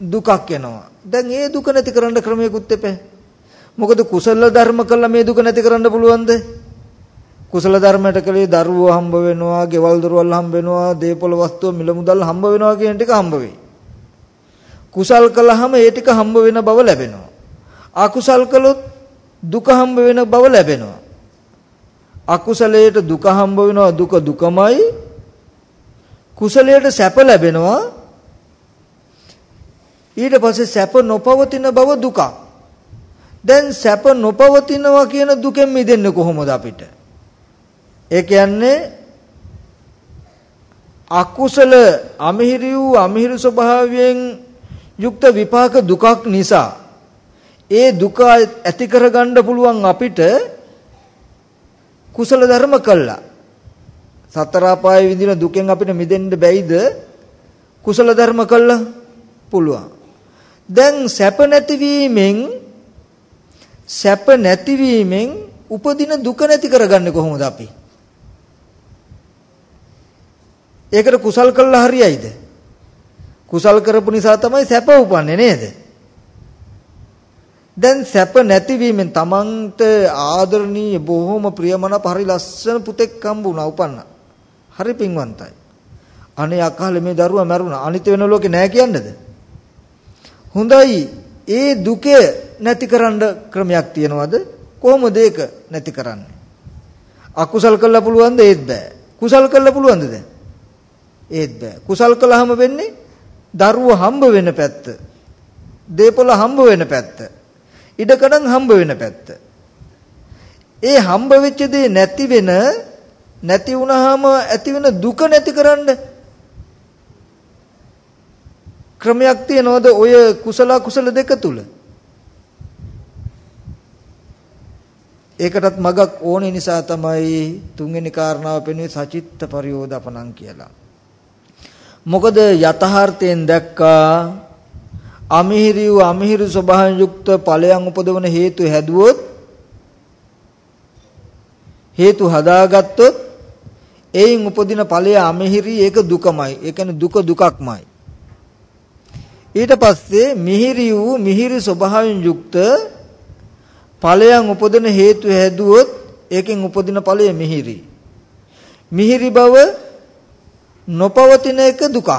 A: දුකක් එනවා. දැන් ඒ දුක නැති කරන්න ක්‍රමයකුත් එපේ මොකද කුසල ධර්ම කළා මේ දුක නැති කරන්න පුළුවන්ද? කුසල ධර්මයට කලේ දරුවෝ හම්බ වෙනවා, ගෙවල් දොරවල් හම්බ වෙනවා, දේපොළ වස්තු මිල මුදල් හම්බ වෙනවා කියන ටික හම්බ වෙයි. කුසල් කළාම ඒ ටික හම්බ වෙන බව ලැබෙනවා. අකුසල් කළොත් දුක හම්බ වෙන බව ලැබෙනවා. අකුසලයට දුක හම්බ වෙනවා දුක දුකමයි. කුසලයට සැප ලැබෙනවා. ඊට පස්සේ සැප නොපවතින බව දුකක්. දැන් සැප නොපවතිනවා කියන දුකෙන් මිදෙන්නේ කොහොමද අපිට? ඒ කියන්නේ අකුසල අමිහිරි වූ අමිහිරි ස්වභාවයෙන් යුක්ත විපාක දුකක් නිසා ඒ දුක ඇති කරගන්න පුළුවන් අපිට කුසල ධර්ම කළා. සතර අපායේ විඳින දුකෙන් අපිට මිදෙන්න බැයිද? කුසල ධර්ම කළා පුළුවන්. දැන් සැප නැතිවීමෙන් සැප නැතිවීමෙන් උපදින දුක නැති කරගන්නේ කොහොමද අපි? ඒකට කුසල් කළා හරියයිද? කුසල් කරපු නිසා තමයි සැප උපන්නේ නේද? දැන් සැප නැතිවීමෙන් තමන්ට ආදරණීය බොහොම ප්‍රියමනාප හරි ලස්සන පුතෙක් හම්බුණා උපන්නා. හරි පින්වන්තයි. අනේ අකාලේ මේ දරුවා මැරුණා. අනිත් වෙන ලෝකේ නෑ කියන්නේද? හොඳයි. ඒ දුකේ නැතිකරන්න ක්‍රමයක් තියනවද? කොහොමද ඒක නැති කරන්නේ? අකුසල් කළා පුළුවන්ද? ඒත් බෑ. කුසල් කළා පුළුවන්ද දැන්? ඒත් බෑ. කුසල් කළාම වෙන්නේ දරුව හම්බ වෙන පැත්ත. දේපොළ හම්බ වෙන පැත්ත. ඉඩකඩම් හම්බ වෙන පැත්ත. ඒ හම්බ වෙච්ච දේ නැති වෙන නැති වුනහම ඇති වෙන දුක නැති කරන්න ක්‍රමයක් තියනවද ඔය කුසල කුසල දෙක තුල? ඒකටත් මගක් ඕනේ නිසා තමයි තුන්වෙනි කාරණාව පෙන්වන්නේ සචිත්ත පරියෝදපණං කියලා. මොකද යථාර්ථයෙන් දැක්කා අමිහිරි වූ අමිහිරි ස්වභාවයෙන් යුක්ත ඵලයන් උපදවන හේතු හැදුවොත් හේතු හදාගත්තොත් එයින් උපදින ඵලය අමිහිරි ඒක දුකමයි. ඒ කියන්නේ දුක දුකක්මයි. ඊට පස්සේ මිහිරි වූ මිහිරි ස්වභාවයෙන් යුක්ත ඵලයන් උපදින හේතු හැදුවොත් ඒකෙන් උපදින ඵලය මිහිරි. මිහිරි බව නොපවතින එක දුකක්.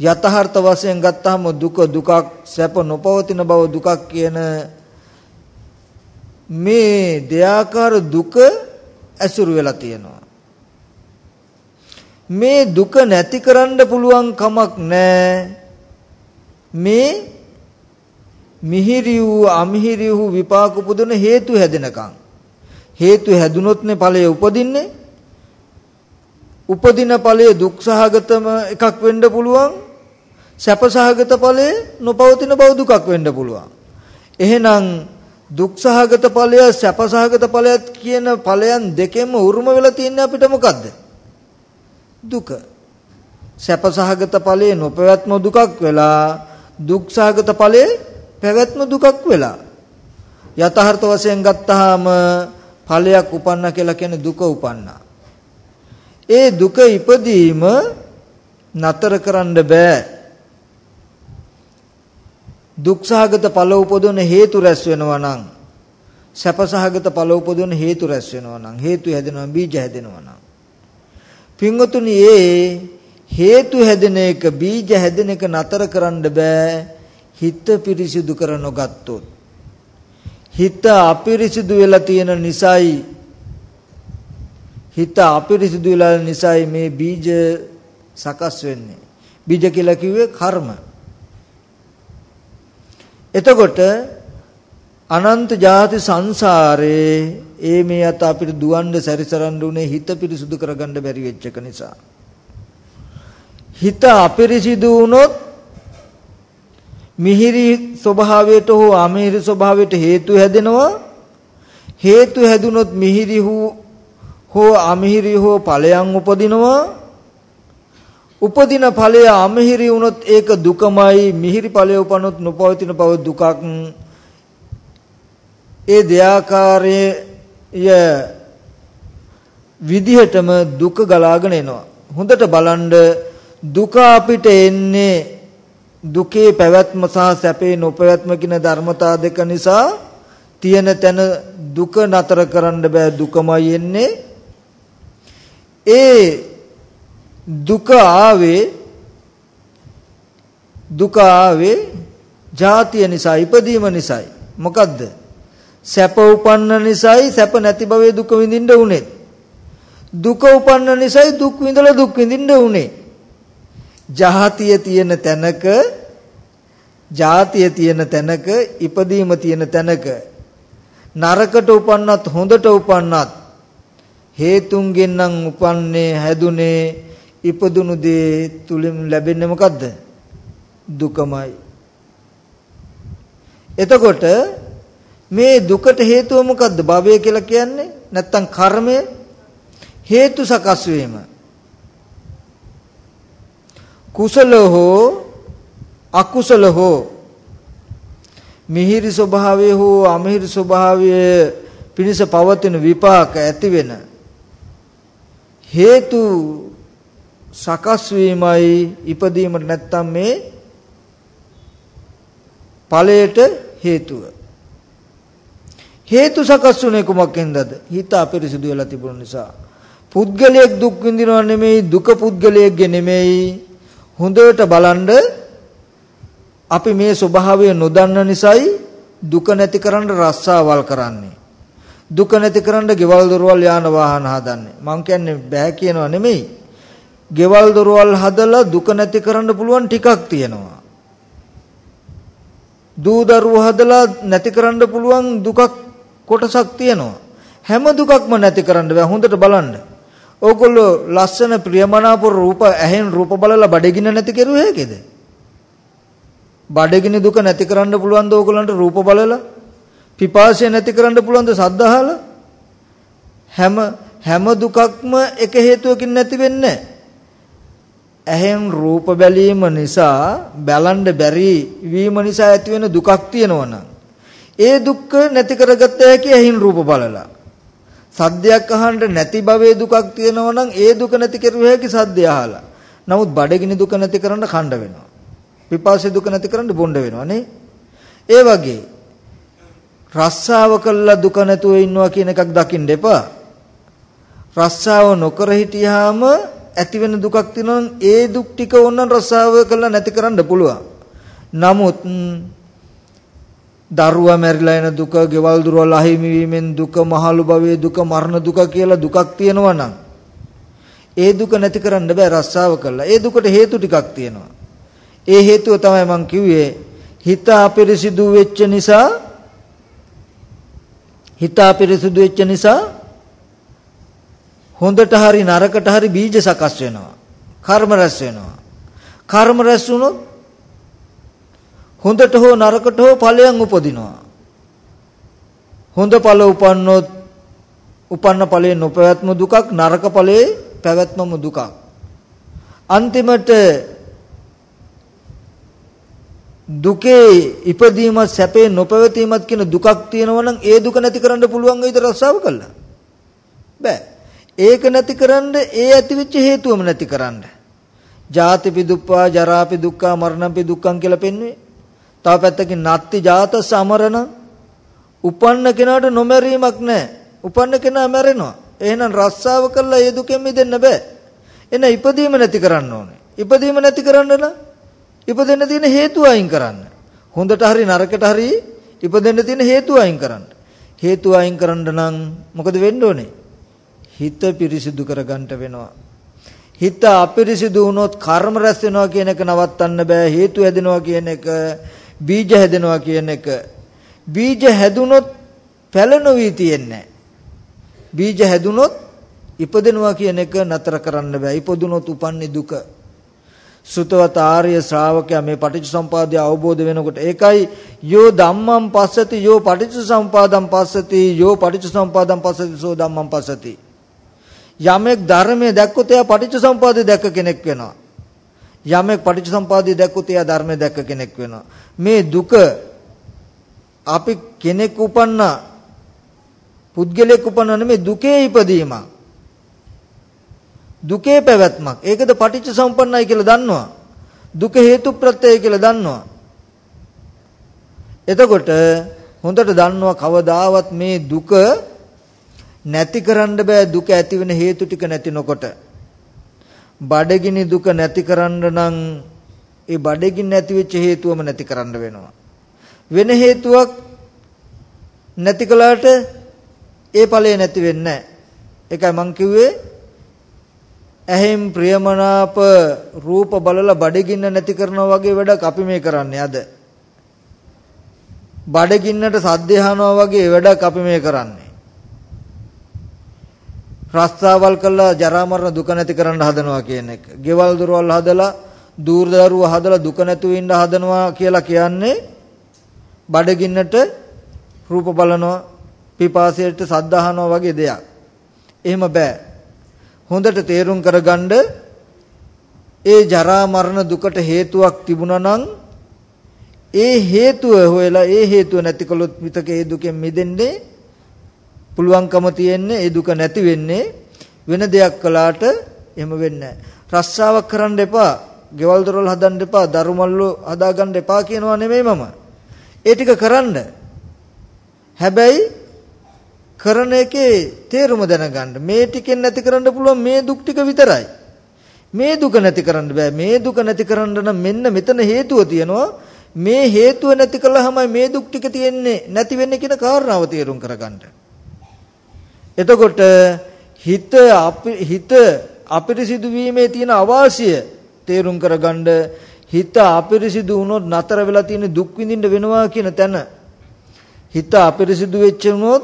A: යථාර්ථ වශයෙන් ගත්තාම දුක දුකක් සැප නොපවතින බව දුකක් කියන මේ දෙයාකාර දුක ඇසුරු වෙලා තියෙනවා. මේ දුක නැති කරන්න පුළුවන් කමක් නැහැ. මේ මිහිරි වූ අමිහිරි වූ විපාක උපදින හේතු හැදෙනකන් හේතු හැදුනොත්නේ ඵලය උපදින්නේ උපදින ඵලය දුක්සහගතම එකක් වෙන්න පුළුවන්. සැපසහගත ඵලය නොපවතින බව දුකක් වෙන්න පුළුවන්. එහෙනම් දුක්සහගත ඵලය සැපසහගත ඵලයත් කියන ඵලයන් දෙකෙන්ම උරුම වෙලා තියෙන්නේ අපිට මොකද්ද? දුක. සැපසහගත ඵලයේ නොපැවැත්ම දුකක් වෙලා දුක්සහගත ඵලයේ පැවැත්ම දුකක් වෙලා. යථාර්ථ වශයෙන් ගත්තාම ඵලයක් උපන්න කියලා කියන දුක උපන්නා. ඒ දුක ඉපදීම නතර කරන්න බෑ. දුක්සහගත ඵල උපදවන හේතු රැස් වෙනවා නම් සැපසහගත ඵල උපදින හේතු රැස් වෙනවා නම් හේතු හැදෙනවා බීජ හැදෙනවා නම්. පින්වතුනි ඒ හේතු හැදෙන එක බීජ හැදෙන එක නතර කරන්න බෑ. හිත පිරිසිදු කර නොගත්තොත්. හිත අපිරිසිදු වෙලා තියෙන නිසායි හිත අපිරිසිදු වෙලා නිසායි මේ බීජ සකස් වෙන්නේ බීජ කියලා කිව්වේ කර්ම එතකොට අනන්ත ಜಾති සංසාරේ ඒ මේ අත අපිට දුවන්න සැරිසරන්න උනේ හිත පිරිසුදු කරගන්න බැරි වෙච්ච එක නිසා. හිත අපිරිසිදු වුණොත් මිහිරි ස්වභාවයට හෝ අමිහිරි ස්වභාවයට හේතු හැදෙනවා. හේතු හැදුනොත් මිහිරි හෝ අමිහිරි හෝ ඵලයන් උපදිනවා. උපදින ඵලය අමිහිරි වුණොත් ඒක දුකමයි මිහිරි ඵලය උපනොත් නොපවතින බව දුකක් ඒ දෙයාකාරයේ විදිහටම දුක ගලාගෙන එනවා. හොඳට බලන්න දුක අපිට එන්නේ දුකේ පැවැත්ම සහ සැපේ නොපැවැත්ම කියන ධර්මතා දෙක නිසා තියෙන තැන දුක නතර කරන්න බෑ දුකමයි එන්නේ. ඒ දුක ආවේ දුක ආවේ ජාතිය නිසා ඉපදීම නිසායි. මොකද්ද? සැප උපන්න නිසායි සැප නැති භවයේ දුක විඳින්න උනේ. දුක උපන්න නිසායි දුක් විඳලා දුක් විඳින්න උනේ. ජාතිය තියෙන තැනක ජාතිය තියෙන තැනක ඉපදීම තියෙන තැනක නරකට උපන්නත් හොඳට උපන්නත් හේතුන්ගෙන් නම් උපන්නේ හැදුනේ ඉපදුණු දේ තුලින් ලැබෙන්නේ මොකද්ද දුකමයි එතකොට මේ දුකට හේතුව මොකද්ද? භවය කියලා කියන්නේ නැත්තම් කර්මය හේතු සකස් වීම. කුසල හෝ අකුසල හෝ මිහිරි ස්වභාවය හෝ අමිහිරි ස්වභාවය පිණිස පවතින විපාක ඇති වෙන හේතු සකස් වීමයි ඉපදීමට නැත්තම් මේ ඵලයට හේතුව හේතු සකස් වුනේ කුමක්ෙන්දද? හිත අපිරිසිදු වෙලා තිබුණ නිසා. පුද්ගලයෙක් දුක් විඳිනව නෙමෙයි දුක පුද්ගලයෙක්ගේ නෙමෙයි. හොඳට බලන්න අපි මේ ස්වභාවය නොදන්න නිසායි දුක නැති කරන්න රස්සාවල් කරන්නේ. දුක නැති කරන්න ගෙවල් දොරවල් යාන වාහන හදන්නේ. මං කියන්නේ බෑ කියනවා නෙමෙයි. ගෙවල් දොරවල් හදලා දුක නැති කරන්න පුළුවන් ටිකක් තියෙනවා. දූ දරුවෝ හදලා නැති කරන්න පුළුවන් දුකක් කොටසක් තියෙනවා. හැම දුකක්ම නැති කරන්න බෑ හොඳට බලන්න. ඕගොල්ලෝ ලස්සන ප්‍රියමනාප රූප ඇහෙන් රූප බලලා බඩගින්න නැති කෙරුවේ ඒකේද? බඩගිනි දුක නැති කරන්න පුළුවන්ද ඕගොල්ලන්ට රූප බලලා? පිපාසය නැති කරන්න පුළුවන්ද සද්ද අහලා? හැම හැම දුකක්ම එක හේතුවකින් නැති වෙන්නේ ඇහෙන් රූප බැලීම නිසා බලන්න බැරි වීම නිසා ඇති වෙන දුකක් තියෙනවනම් ඒ දුක්ඛ නැති කරගත්ත හැකි ඇහින් රූප බලලා. සද්දයක් අහන්න නැති භවයේ දුකක් තියෙනවා නම් ඒ දුක නැති කරුව හැකි සද්දය අහලා. නමුත් බඩගිනි දුක නැති කරන්න කණ්ඩ වෙනවා. පිපාසය දුක නැති කරන්න බොණ්ඩ වෙනවා නේ. ඒ වගේ රස්සාව කළා දුක නැතුව ඉන්නවා කියන එකක් දකින්න එපා. රස්සාව නොකර හිටියාම ඇති වෙන දුකක් තියෙනවා ඒ දුක් ටික ඕනනම් රස්සාව කළා නැති කරන්න පුළුවන්. නමුත් දරුවා මැරිලා එන දුක, ගෙවල් දොරවල් අහිමි වීමෙන් දුක, මහලු භවයේ දුක, මරණ දුක කියලා දුකක් තියෙනවා නම් ඒ දුක නැති කරන්න බෑ රස්සාව කළා. ඒ දුකට හේතු ටිකක් තියෙනවා. ඒ හේතුව තමයි මම කිව්වේ හිත අපිරිසිදු වෙච්ච නිසා හිත අපිරිසිදු වෙච්ච නිසා හොඳට හරි නරකට හරි බීජ සකස් වෙනවා. කර්ම රැස් වෙනවා. කර්ම රැස් වුණොත් හොඳට හෝ නරකට හෝ ඵලයන් උපදිනවා. හොඳ ඵල උපන්නොත් උපන්න ඵලයේ නොපැවැත්ම දුකක් නරක ඵලයේ පැවැත්මම දුකක්. අන්තිමට දුකේ ඉපදීමත් සැපේ නොපැවතීමත් කියන දුකක් තියෙනවා නම් ඒ දුක නැති කරන්න පුළුවන් වෙයිද රස්සාව කළා? බෑ. ඒක නැති කරන්න ඒ ඇතිවෙච්ච හේතුවම නැති කරන්න. ජාතිපි දුප්පා ජරාපි දුක්ඛා මරණපි දුක්ඛං කියලා පෙන්වන්නේ. තව පැත්තකින් නත්ති ජාත සමරණ උපන්න කෙනාට නොමැරීමක් නැහැ. උපන්න කෙනා මැරෙනවා. එහෙනම් රස්සාව කළා ඒ දුකෙන් මිදෙන්න බෑ. එන ඉපදීම නැති කරන්න ඕනේ. ඉපදීම නැති කරන්න නම් ඉපදෙන්න තියෙන හේතුව අයින් කරන්න. හොඳට හරි නරකට හරි ඉපදෙන්න තියෙන හේතුව අයින් කරන්න. හේතුව අයින් කරන්න නම් මොකද වෙන්න ඕනේ? හිත පිරිසිදු කරගන්න වෙනවා. හිත අපිරිසිදු වුණොත් කර්ම රැස් වෙනවා කියන එක නවත්තන්න බෑ. හේතු හැදෙනවා කියන එක, බීජ හැදෙනවා කියන එක. බීජ හැදුනොත් පැලනොවි තියෙන්නේ බීජ හැදුනොත් ඉපදෙනවා කියන එක නතර කරන්න බෑ. ඉපදුනොත් උපන්නේ දුක. සුතවත ආර්ය ශ්‍රාවකයා මේ පටිච්චසමුපාදය අවබෝධ වෙනකොට ඒකයි යෝ ධම්මං පස්සති යෝ පටිච්චසමුපාදං පස්සති යෝ පටිච්චසමුපාදං පස්සති සෝ ධම්මං පස්සති. යමෙක් ධර්මයේ දැක්කොත් එයා පටිච්චසමුපාදය දැක්ක කෙනෙක් වෙනවා. යමෙක් පටිච්චසමුපාදය දැක්කොත් එයා ධර්මයේ දැක්ක කෙනෙක් වෙනවා. මේ දුක අපි කෙනෙක් උපන්නා පුද්ගලයෙක් උපන්නා නෙමෙයි දුකේ ඉපදීමක්. දුකේ පැවැත්මක්. ඒකද පටිච්ච සම්පන්නයි කියලා දන්නවා. දුක හේතු ප්‍රත්‍යය කියලා දන්නවා. එතකොට හොඳට දන්නවා කවදාවත් මේ දුක නැති කරන්න බෑ දුක ඇති වෙන හේතු ටික නැති නොකොට. බඩගිනි දුක නැති කරන්න නම් ඒ බඩගිනි නැති වෙච්ච හේතුවම නැති කරන්න වෙනවා. වෙන හේතුවක් නැති කළාට ඒ ඵලය නැති වෙන්නේ නැහැ. ඒකයි මං කිව්වේ ඇහෙන් ප්‍රියමනාප රූප බලලා බඩගින්න නැති කරනවා වගේ වැඩක් අපි මේ කරන්නේ අද. බඩගින්නට සද්ද අහනවා වගේ වැඩක් අපි මේ කරන්නේ. රස්තාවල් කළා ජරා මරණ දුක නැති කරන්න හදනවා කියන එක. ගෙවල් දොරවල් හදලා දූර දරුව හදලා දුක නැතුව ඉන්න හදනවා කියලා කියන්නේ බඩගින්නට රූප බලනවා පිපාසයට සද්ද අහනවා වගේ දෙයක්. එහෙම බෑ. හොඳට තේරුම් කරගන්න ඒ ජරා මරණ දුකට හේතුවක් තිබුණා නම් ඒ හේතුව හොයලා ඒ හේතුව නැති කළොත් විතක ඒ දුකෙන් මිදෙන්නේ පුළුවන්කම තියෙන්නේ ඒ දුක නැති වෙන්නේ වෙන දෙයක් කළාට එහෙම වෙන්නේ රස්සාවක් කරන්න එපා, ගෙවල් දොරවල් හදන්න එපා, දරුමල්ලු හදාගන්න එපා කියනවා නෙමෙයි මම. ඒ ටික කරන්න. හැබැයි කරන එකේ තේරුම දැනගන්න. මේ ටිකෙන් නැති කරන්න පුළුවන් මේ දුක් ටික විතරයි. මේ දුක නැති කරන්න බෑ. මේ දුක නැති කරන්න නම් මෙන්න මෙතන හේතුව තියෙනවා. මේ හේතුව නැති කළාමයි මේ දුක් ටික තියෙන්නේ නැති වෙන්නේ කියන කාරණාව තේරුම් කරගන්න. එතකොට හිත හිත අපිරිසිදු වීමේ තියෙන අවාසිය තේරුම් කරගන්න හිත අපිරිසිදු වුණොත් නතර වෙලා තියෙන දුක් විඳින්න වෙනවා කියන තැන හිත අපිරිසිදු වෙච්ච උනොත්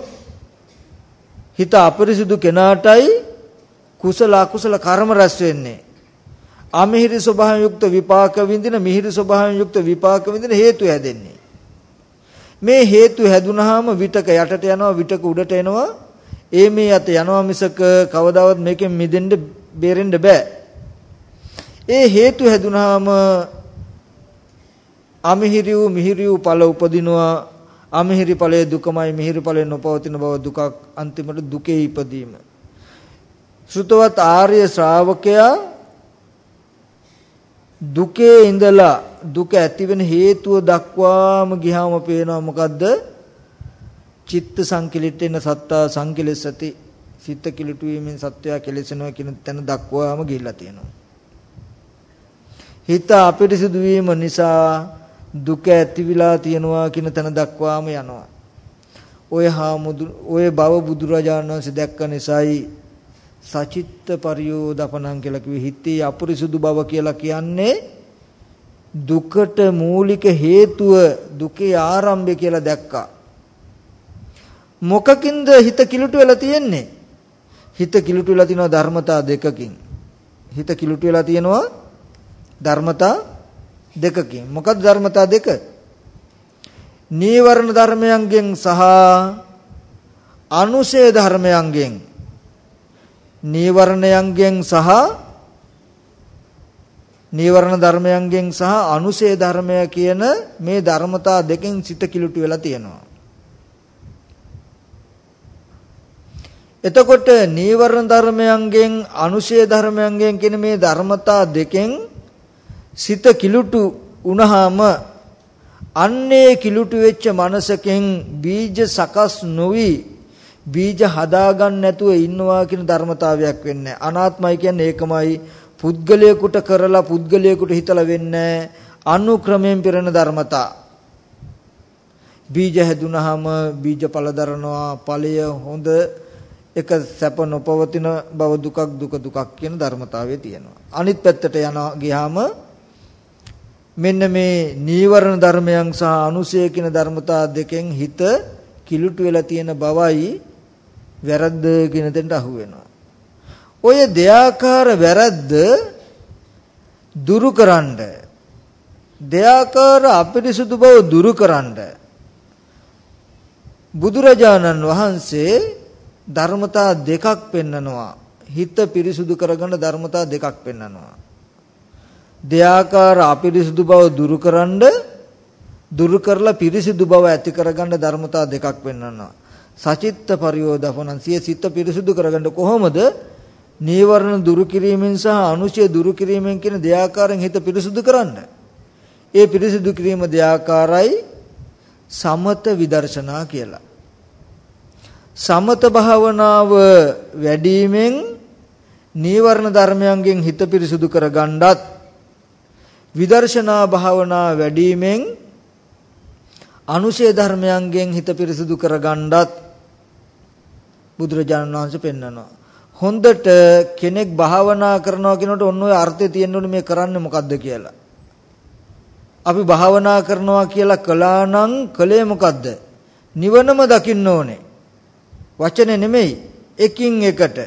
A: හිත අපරිසුදු කෙනාටයි කුසල අකුසල කර්ම රැස් වෙන්නේ. අමිහිරි ස්වභාවයෙන් යුක්ත විපාක විඳින මිහිරි ස්වභාවයෙන් යුක්ත විපාක විඳින හේතු හැදෙන්නේ. මේ හේතු හැදුනහම විතක යටට යනවා විතක උඩට එනවා. ඒ මේ යත යනවා මිසක කවදාවත් මේකෙන් මිදෙන්න බේරෙන්න බෑ. ඒ හේතු හැදුනහම අමිහිරි වූ මිහිරි වූ ඵල උපදිනවා අමිහිරි ඵලයේ දුකමයි මිහිරි ඵලයේ නොපවතින බව දුකක් අන්තිමට දුකේ ඉපදීම. සුතවත් ආර්ය ශ්‍රාවකයා දුකේ ඉඳලා දුක ඇතිවෙන හේතුව දක්වාම ගියාම පේනවා මොකද්ද? චිත්ත සංකිලිටෙන සත්තා සංකිලසති සිත කිලිටු වීමෙන් සත්වයා කෙලෙසෙනවා කියන තැන දක්වාම ගිහිල්ලා තියෙනවා. හිත අපිරිසිදු වීම නිසා දුක ඇතිවිලා තියනවා කියන තැන දක්වාම යනවා. ඔය හාමුදු ඔය බව බුදුරජාණන් වහන්සේ දැක්ක නිසායි සචිත්ත පරියෝදපණං කියලා කිව්වේ හිතේ අපරිසුදු බව කියලා කියන්නේ දුකට මූලික හේතුව දුකේ ආරම්භය කියලා දැක්කා. මොකකින්ද හිත කිලුට වෙලා තියෙන්නේ? හිත කිලුට වෙලා තියෙනවා ධර්මතා දෙකකින්. හිත කිලුට වෙලා තියෙනවා ධර්මතා දෙකකින්. මොකද ධර්මතා දෙක? නීවරණ ධර්මයන්ගෙන් සහ අනුශේ ධර්මයන්ගෙන් නීවරණයන්ගෙන් සහ නීවරණ ධර්මයන්ගෙන් සහ අනුශේ ධර්මය කියන මේ ධර්මතා දෙකෙන් සිත කිලුටු වෙලා තියෙනවා. එතකොට නීවරණ ධර්මයන්ගෙන් අනුශේ ධර්මයන්ගෙන් කියන මේ ධර්මතා දෙකෙන් සිත කිලුටු වුණාම අන්නේ කිලුටු වෙච්ච මනසකින් බීජ සකස් නොවි බීජ හදාගන්න නැතුව ඉන්නවා කියන ධර්මතාවයක් වෙන්නේ අනාත්මයි කියන්නේ ඒකමයි. පුද්ගලයෙකුට කරලා පුද්ගලයෙකුට හිතලා වෙන්නේ අනුක්‍රමයෙන් පිරෙන ධර්මතා. බීජ හැදුනහම බීජ පළ දරනවා ඵලය හොඳ එක සැප නොපවතින බව දුකක් දුක දුකක් කියන ධර්මතාවය තියෙනවා. අනිත් පැත්තට යනවා ගියාම මෙන්න මේ නීවරණ ධර්මයන් සහ අනුසය කියන ධර්මතා දෙකෙන් හිත කිලුට වෙලා තියෙන බවයි වැරද්ද කියන දෙන්නට අහු වෙනවා. ඔය දෙයාකාර වැරද්ද දුරුකරන්න දෙයාකාර අපිරිසුදු බව දුරුකරන්න බුදුරජාණන් වහන්සේ ධර්මතා දෙකක් පෙන්නනවා. හිත පිරිසුදු කරගන්න ධර්මතා දෙකක් පෙන්නනවා. දෙයාකාර අපිරිසිදු බව දුරුකරනද දුරු කරලා පිරිසිදු බව ඇති කරගන්න ධර්මතා දෙකක් වෙන්නනවා. සචිත්ත පරියෝදපනං සිය සිත පිරිසිදු කරගන්න කොහොමද? නීවරණ දුරු කිරීමෙන් සහ අනුශය දුරු කිරීමෙන් කියන දෙයාකාරයෙන් හිත පිරිසිදු කරන්න. ඒ පිරිසිදු කිරීම දෙයාකාරයි සමත විදර්ශනා කියලා. සමත භාවනාව වැඩිවීමෙන් නීවරණ ධර්මයන්ගෙන් හිත පිරිසිදු කරගන්නත් විදර්ශනා භාවනා වැඩිමෙන් අනුශේ ධර්මයන්ගෙන් හිත පිරිසිදු කරගන්නත් බුදුරජාණන් වහන්සේ පෙන්වනවා. හොඳට කෙනෙක් භාවනා කරනවා කියනකොට ඔන්න ඔය අර්ථය තියෙනුනේ මේ කරන්නේ මොකද්ද කියලා. අපි භාවනා කරනවා කියලා කළා නම් කලේ මොකද්ද? නිවනම දකින්න ඕනේ. වචනේ නෙමෙයි. එකින් එකට.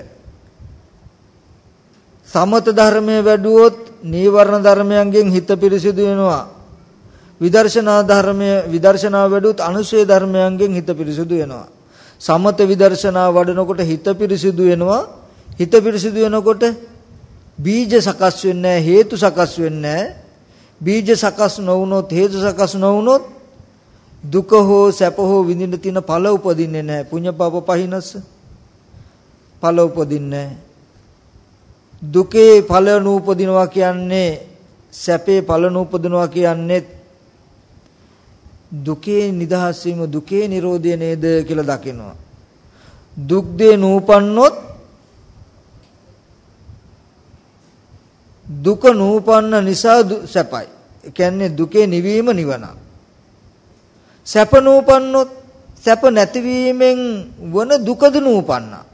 A: සමත ධර්මයේ වැඩුවොත් නීවරණ ධර්මයන්ගෙන් හිත පිරිසිදු වෙනවා. විදර්ශනා ධර්මය විදර්ශනා වැඩුත් අනුශේ ධර්මයන්ගෙන් හිත පිරිසිදු වෙනවා. සමත විදර්ශනා වඩනකොට හිත පිරිසිදු වෙනවා. හිත පිරිසිදු වෙනකොට බීජ සකස් වෙන්නේ හේතු සකස් වෙන්නේ බීජ සකස් නොවුනොත් හේතු සකස් නොවුනොත් දුක හෝ සැප හෝ විඳින්න තියෙන ඵල උපදින්නේ නැහැ. පුඤ්ඤ පාප පහිනස්ස ඵල උපදින්නේ නැහැ. දුකේ ඵල නූපදිනවා කියන්නේ සැපේ ඵල නූපදිනවා කියන්නේ දුකේ නිදහස් වීම දුකේ නිරෝධය නේද කියලා දකිනවා. දුක් දේ නූපන්නොත් දුක නූපන්න නිසා සැපයි. ඒ කියන්නේ දුකේ නිවීම නිවන. සැප නූපන්නොත් සැප නැතිවීමෙන් වන දුකද නූපන්නා.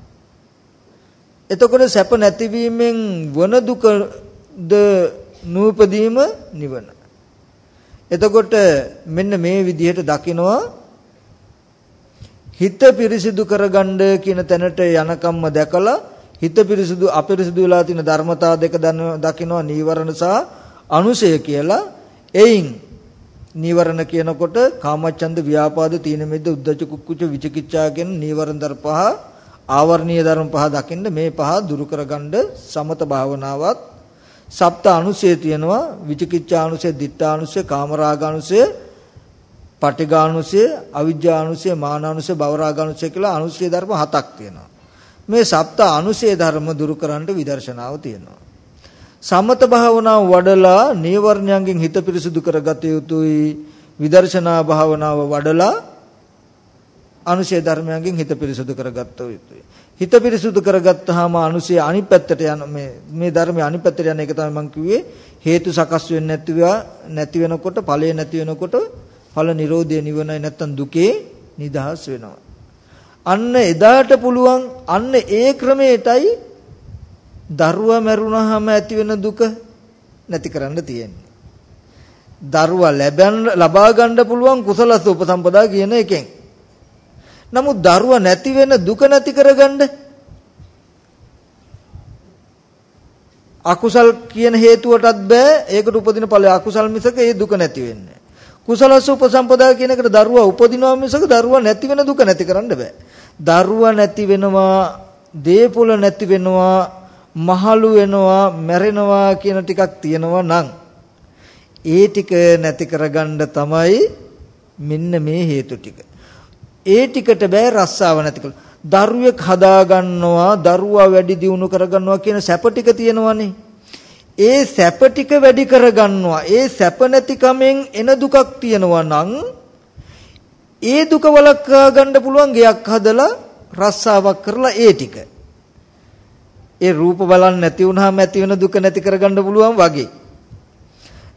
A: එතකොට සැප නැතිවීමෙන් වන දුකද නූපදීම නිවන. එතකොට මෙන්න මේ විදිහට දකිනවා හිත පිරිසිදු කරගන්න කියන තැනට යනකම්ම දැකලා හිත පිරිසිදු අපිරිසිදු වෙලා තියෙන ධර්මතා දෙක දකිනවා නීවරණ සහ අනුසය කියලා එයින් නීවරණ කියනකොට කාමච්ඡන්ද ව්‍යාපාද තීන මිද්ද උද්ධච්ච කුක්කුච්ච විචිකිච්ඡා කියන නීවරණ ධර්ම පහ ආවර්ණීය ධර්ම පහ දකින්න මේ පහ දුරු කරගන්න සමත භාවනාවත් සප්ත අනුසය තියෙනවා විචිකිච්ඡානුසය, දිත්තානුසය, කාමරාගානුසය, පටිඝානුසය, අවිජ්ජානුසය, මානානුසය, භවරාගානුසය කියලා අනුසය ධර්ම හතක් තියෙනවා. මේ සප්ත අනුසය ධර්ම දුරු කරන්න විදර්ශනාව තියෙනවා. සමත භාවනාව වඩලා නීවරණයන්ගෙන් හිත පිරිසුදු කරගත යුතුයි. විදර්ශනා භාවනාව වඩලා අනුශය ධර්මයන්ගෙන් හිත පිරිසුදු කරගත්ත යුතුයි. හිත පිරිසුදු කරගත්තාම අනුශය අනිත් පැත්තට යන මේ මේ ධර්මයේ අනිත් පැත්තට යන එක තමයි මම කිව්වේ හේතු සකස් වෙන්නේ නැතිවා නැති වෙනකොට ඵලය නැති වෙනකොට ඵල නිරෝධය නිවනයි නැත්තම් දුකේ නිදහස් වෙනවා. අන්න එදාට පුළුවන් අන්න ඒ ක්‍රමයටයි දරුවා මැරුණාම ඇති වෙන දුක නැති කරන්න තියෙන්නේ. දරුවා ලැබන් ලබා ගන්න පුළුවන් කුසලස උපසම්පදා කියන එකෙන්. නමුත් දරුවා නැති වෙන දුක නැති කරගන්න අකුසල් කියන හේතුවටත් බෑ ඒකට උපදින ඵලය අකුසල් මිසක ඒ දුක නැති වෙන්නේ. කුසලස උපසම්පදා කියන එකට දරුවා උපදිනවා මිසක දරුවා නැති වෙන දුක නැති කරන්න බෑ. දරුවා නැති වෙනවා, දේපොළ නැති වෙනවා, මහලු වෙනවා, මැරෙනවා කියන ටිකක් තියෙනවා නම් ඒ ටික නැති කරගන්න තමයි මෙන්න මේ හේතු ටික. ඒ ටිකට බෑ රස්සාව නැති කළ. දරුවෙක් හදා ගන්නවා, දරුවා වැඩි දියුණු කර ගන්නවා කියන සැප ටික තියෙනවනේ. ඒ සැප ටික වැඩි කරගන්නවා. ඒ සැප නැතිකමෙන් එන දුකක් තියෙනවා නම් ඒ දුක වළක්වා ගන්න පුළුවන් ගයක් හදලා රස්සාවක් කරලා ඒ ටික. ඒ රූප බලන්න නැති වුනහම ඇති වෙන දුක නැති කරගන්න පුළුවන් වගේ.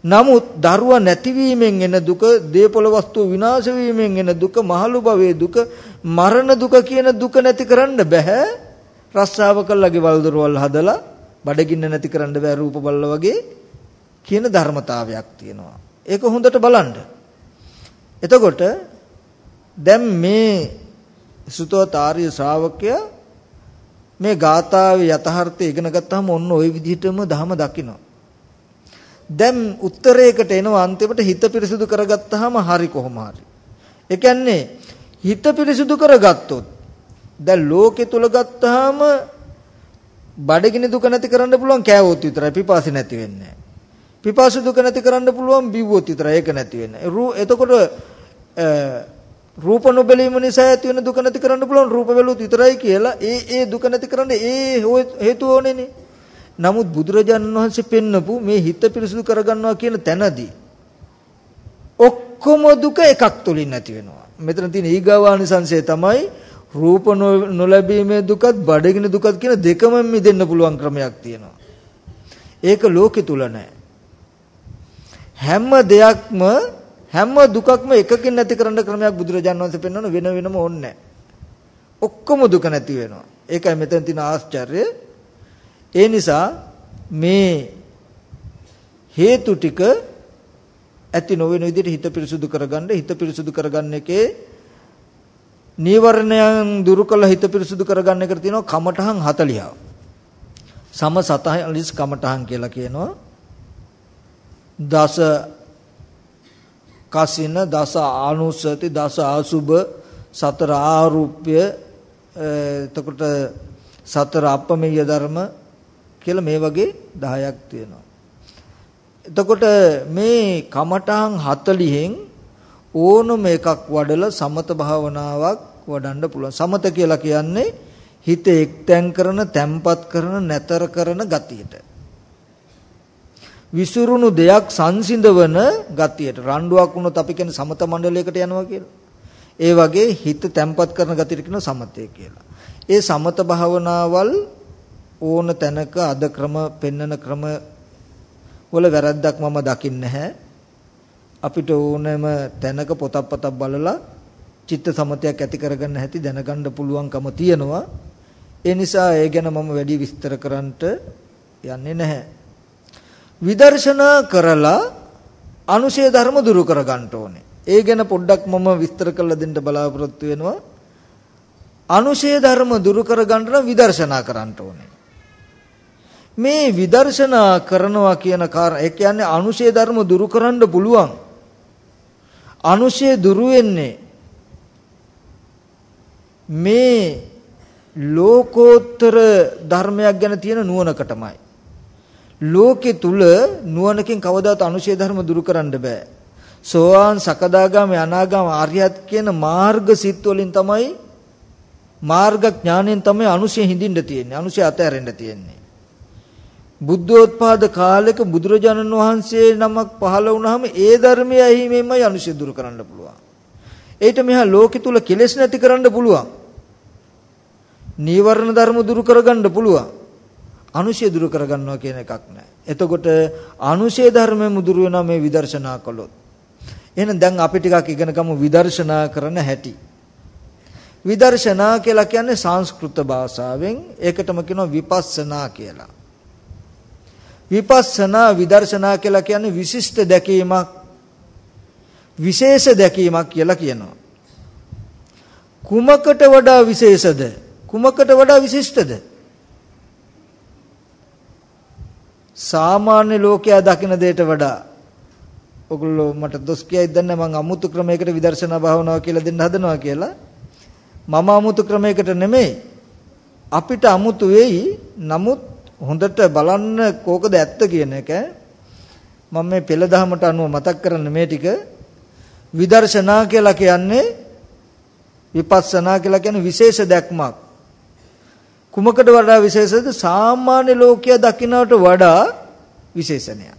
A: නමුත් දරුවා නැතිවීමෙන් එන දුක, දේපොළ වස්තු විනාශ වීමෙන් එන දුක, මහලු භවයේ දුක, මරණ දුක කියන දුක නැති කරන්න බෑ. රස්සාව කළා ගෙවල් දොරවල් හදලා බඩගින්න නැති කරන්න බෑ රූප බලලා වගේ කියන ධර්මතාවයක් තියෙනවා. ඒක හොඳට බලන්න. එතකොට දැන් මේ සුතවත් ආර්ය ශ්‍රාවකයා මේ ගාථාවේ යථාර්ථය ඉගෙන ගත්තාම ඔන්න ওই විදිහටම ධහම දකිනවා. දැන් උත්තරයකට එනවා අන්තිමට හිත පිරිසුදු කරගත්තාම හරි කොහොම හරි. ඒ කියන්නේ හිත පිරිසුදු කරගත්තොත් දැන් ලෝකෙ තුල ගත්තාම බඩගිනි දුක නැති කරන්න පුළුවන් කෑවොත් විතරයි පිපාසි නැති වෙන්නේ. පිපාසු දුක නැති කරන්න පුළුවන් බිව්වොත් විතරයි ඒක නැති වෙන්නේ. එතකොට රූප නොබැලීම නිසා ඇති වෙන දුක නැති කරන්න පුළුවන් රූප බැලුවොත් විතරයි කියලා ඒ ඒ දුක නැති කරන්න ඒ හේතුව ඕනේනේ. නමුත් බුදුරජාණන් වහන්සේ පෙන්නපු මේ හිත පිරිසුදු කරගන්නවා කියන තැනදී ඔක්කොම දුක එකක් තුලින් නැති වෙනවා. මෙතන තියෙන ඊගාවානිසංශය තමයි රූප නොලැබීමේ දුකත් බඩගිනි දුකත් කියන දෙකම මිදෙන්න පුළුවන් ක්‍රමයක් තියෙනවා. ඒක ලෝකෙ තුල නැහැ. හැම දෙයක්ම හැම දුකක්ම එකකින් නැති කරන්න ක්‍රමයක් බුදුරජාණන් වහන්සේ පෙන්වන වෙන වෙනම ඕනේ ඔක්කොම දුක නැති වෙනවා. ඒකයි මෙතන තියෙන ආශ්චර්යය. ඒ නිසා මේ හේතු ටික ඇති නොවන විදිහට හිත පිරිසුදු කරගන්න හිත පිරිසුදු කරගන්න එකේ නීවරණයන් දුරු කළ හිත පිරිසුදු කරගන්න එකට තියෙනවා කමඨහන් 40ක්. සම 40 කමඨහන් කියලා කියනවා. දස කසින දස ආනුස්සති දස ආසුබ සතර ආරුප්‍ය එතකොට සතර අපමෙය ධර්ම කියලා මේ වගේ 10ක් තියෙනවා. එතකොට මේ කමඨාන් 40න් ඕනම එකක් වඩලා සමත භාවනාවක් වඩන්න පුළුවන්. සමත කියලා කියන්නේ හිත එක්තැන් කරන, තැම්පත් කරන, නැතර කරන ගතියට. විසුරුණු දෙයක් සංසිඳවන ගතියට රණ්ඩුවක් වුණොත් අපි කියන්නේ සමත මණ්ඩලයකට යනවා කියලා. ඒ වගේ හිත තැම්පත් කරන ගතියට කියන සමතය කියලා. ඒ සමත භාවනාවල් ඕන තැනක අද ක්‍රම පෙන්නන ක්‍රම වල වැරද්දක් මම දකින්නේ නැහැ. අපිට ඕනෑම තැනක පොතක් පතක් බලලා චිත්ත සමතයක් ඇති කරගන්න හැටි දැනගන්න පුළුවන්කම තියෙනවා. ඒ නිසා ඒ ගැන මම වැඩි විස්තර කරන්නට යන්නේ නැහැ. විදර්ශනා කරලා අනුශය ධර්ම දුරු කර ගන්න ඕනේ. ඒ ගැන පොඩ්ඩක් මම විස්තර කරලා දෙන්න බලාපොරොත්තු වෙනවා. අනුශය ධර්ම දුරු කර ගන්න නම් විදර්ශනා කරන්න ඕනේ. මේ විදර්ශනා කරනවා කියන කාරණා ඒ කියන්නේ අනුශය ධර්ම දුරු කරන්න පුළුවන්. අනුශය දුරු වෙන්නේ මේ ලෝකෝත්තර ධර්මයක් ගැන තියෙන නුවණකටමයි. ලෝකෙ තුල නුවණකින් කවදාත් අනුශේ ධර්ම දුරු කරන්න බෑ. සෝවාන් සකදාගාමී අනාගාමී ආර්යත් කියන මාර්ග සිත් වලින් තමයි මාර්ග ඥාණයෙන් තමයි අනුශේ හිඳින්න තියෙන්නේ. අනුශේ අතහැරෙන්න තියෙන්නේ. බුද්ධෝත්පාද කාලෙක බුදුරජාණන් වහන්සේ නමක් පහළ වුණාම ඒ ධර්මය ඇහිමෙන්මයි අනුශේ දුරු කරන්න පුළුවන්. ඒිට මෙහා ලෝකෙ තුල කෙලෙස් නැති කරන්න පුළුවන්. නීවරණ ධර්ම දුරු කරගන්න පුළුවන්. අනුශය දුරු කරගන්නවා කියන එකක් නැහැ. එතකොට අනුශය ධර්මෙම දුරු වෙනවා මේ විදර්ශනා කළොත්. එහෙනම් දැන් අපි ටිකක් ඉගෙන ගමු විදර්ශනා කරන හැටි. විදර්ශනා කියලා කියන්නේ සංස්කෘත භාෂාවෙන් ඒකටම කියනවා විපස්සනා කියලා. විපස්සනා විදර්ශනා කියලා කියන්නේ විශිෂ්ට දැකීමක් විශේෂ දැකීමක් කියලා කියනවා. කුමකට වඩා විශේෂද? කුමකට වඩා විශිෂ්ටද? සාමාන්‍ය ලෝකයා දකින දෙයට වඩා ඔගොල්ලෝ මට දොස් කියයි දන්නේ මම අමුතු ක්‍රමයකට විදර්ශනා භාවනාව කියලා දෙන්න හදනවා කියලා මම අමුතු ක්‍රමයකට නෙමෙයි අපිට අමුතු වෙයි නමුත් හොඳට බලන්න කෝකද ඇත්ත කියන එක. මම මේ පෙළ දහමට අනුව මතක් කරන්න මේ ටික. විදර්ශනා කියලා කියන්නේ විපස්සනා කියලා කියන්නේ විශේෂ දැක්මක්. කුමකට වඩා විශේෂද? සාමාන්‍ය ලෝකයා දකින්නට වඩා විශේෂණයක්.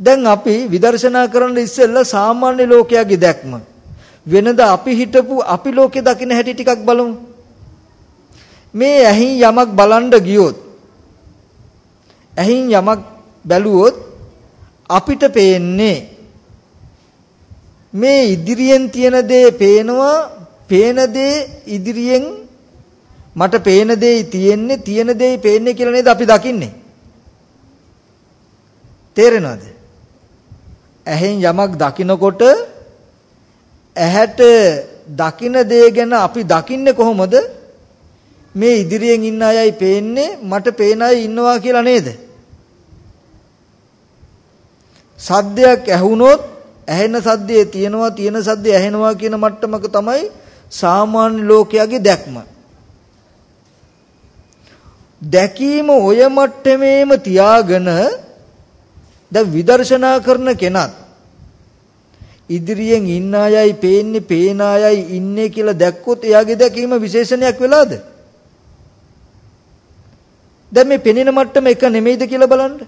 A: දැන් අපි විදර්ශනා කරන්න ඉස්සෙල්ලා සාමාන්‍ය ලෝකයාගේ දැක්ම. වෙනද අපි හිටපු අපි ලෝකේ දකින්න හැටි ටිකක් බලමු. මේ ඇහින් යමක් බලන්න ගියොත් ඇහින් යමක් බැලුවොත් අපිට පේන්නේ මේ ඉදිරියෙන් තියෙන දේ පේනවා පේන දේ ඉදිරියෙන් මට පේන දෙයි තියෙන්නේ තියෙන දෙයි පේන්නේ කියලා නේද අපි දකින්නේ? තේරෙනවද? ඇහෙන් යමක් දකිනකොට ඇහැට දකින දේ ගැන අපි දකින්නේ කොහොමද? මේ ඉදිරියෙන් ඉන්න අයයි පේන්නේ මට පේන අය ඉන්නවා කියලා නේද? සද්දයක් ඇහුනොත් ඇහෙන සද්දේ තියෙනවා තියෙන සද්දේ ඇහෙනවා කියන මට්ටමක තමයි සාමාන්‍ය ලෝකයාගේ දැක්ම දැකීම ඔය මට්ටමේම තියාගෙන දැන් විදර්ශනා කරන කෙනත් ඉදිරියෙන් ඉන්න අයයි පේන්නේ පේන අයයි ඉන්නේ කියලා දැක්කොත් එයාගේ දැකීම විශේෂණයක් වෙලාද? දැන් මේ පෙනෙන මට්ටම එක නෙමෙයිද කියලා බලන්න.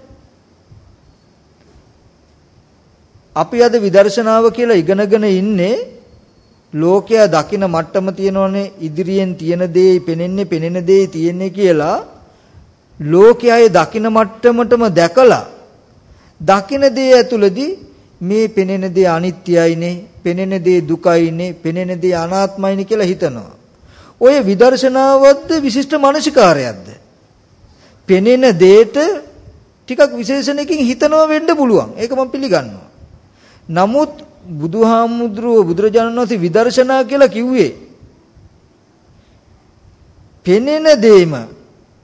A: අපි අද විදර්ශනාව කියලා ඉගෙනගෙන ඉන්නේ ලෝකයා දකින මට්ටම තියෙනවනේ ඉදිරියෙන් තියෙන දේ පෙනෙන්නේ පෙනෙන දේ තියෙන්නේ කියලා ලෝකයේ දකින මට්ටමටම දැකලා දකින දේ ඇතුළදී මේ පෙනෙන දේ අනිත්‍යයිනේ පෙනෙන දේ දුකයිනේ පෙනෙන දේ අනාත්මයිනේ කියලා හිතනවා. ඔය විදර්ශනාවද්ද විශිෂ්ට මානසිකාරයක්ද? පෙනෙන දේට ටිකක් විශේෂණයකින් හිතනවා වෙන්න පුළුවන්. ඒක මම පිළිගන්නවා. නමුත් බුදුහාමුදුරුව බුදුරජාණන් වහන්සේ විදර්ශනා කියලා කිව්වේ පෙනෙන දේම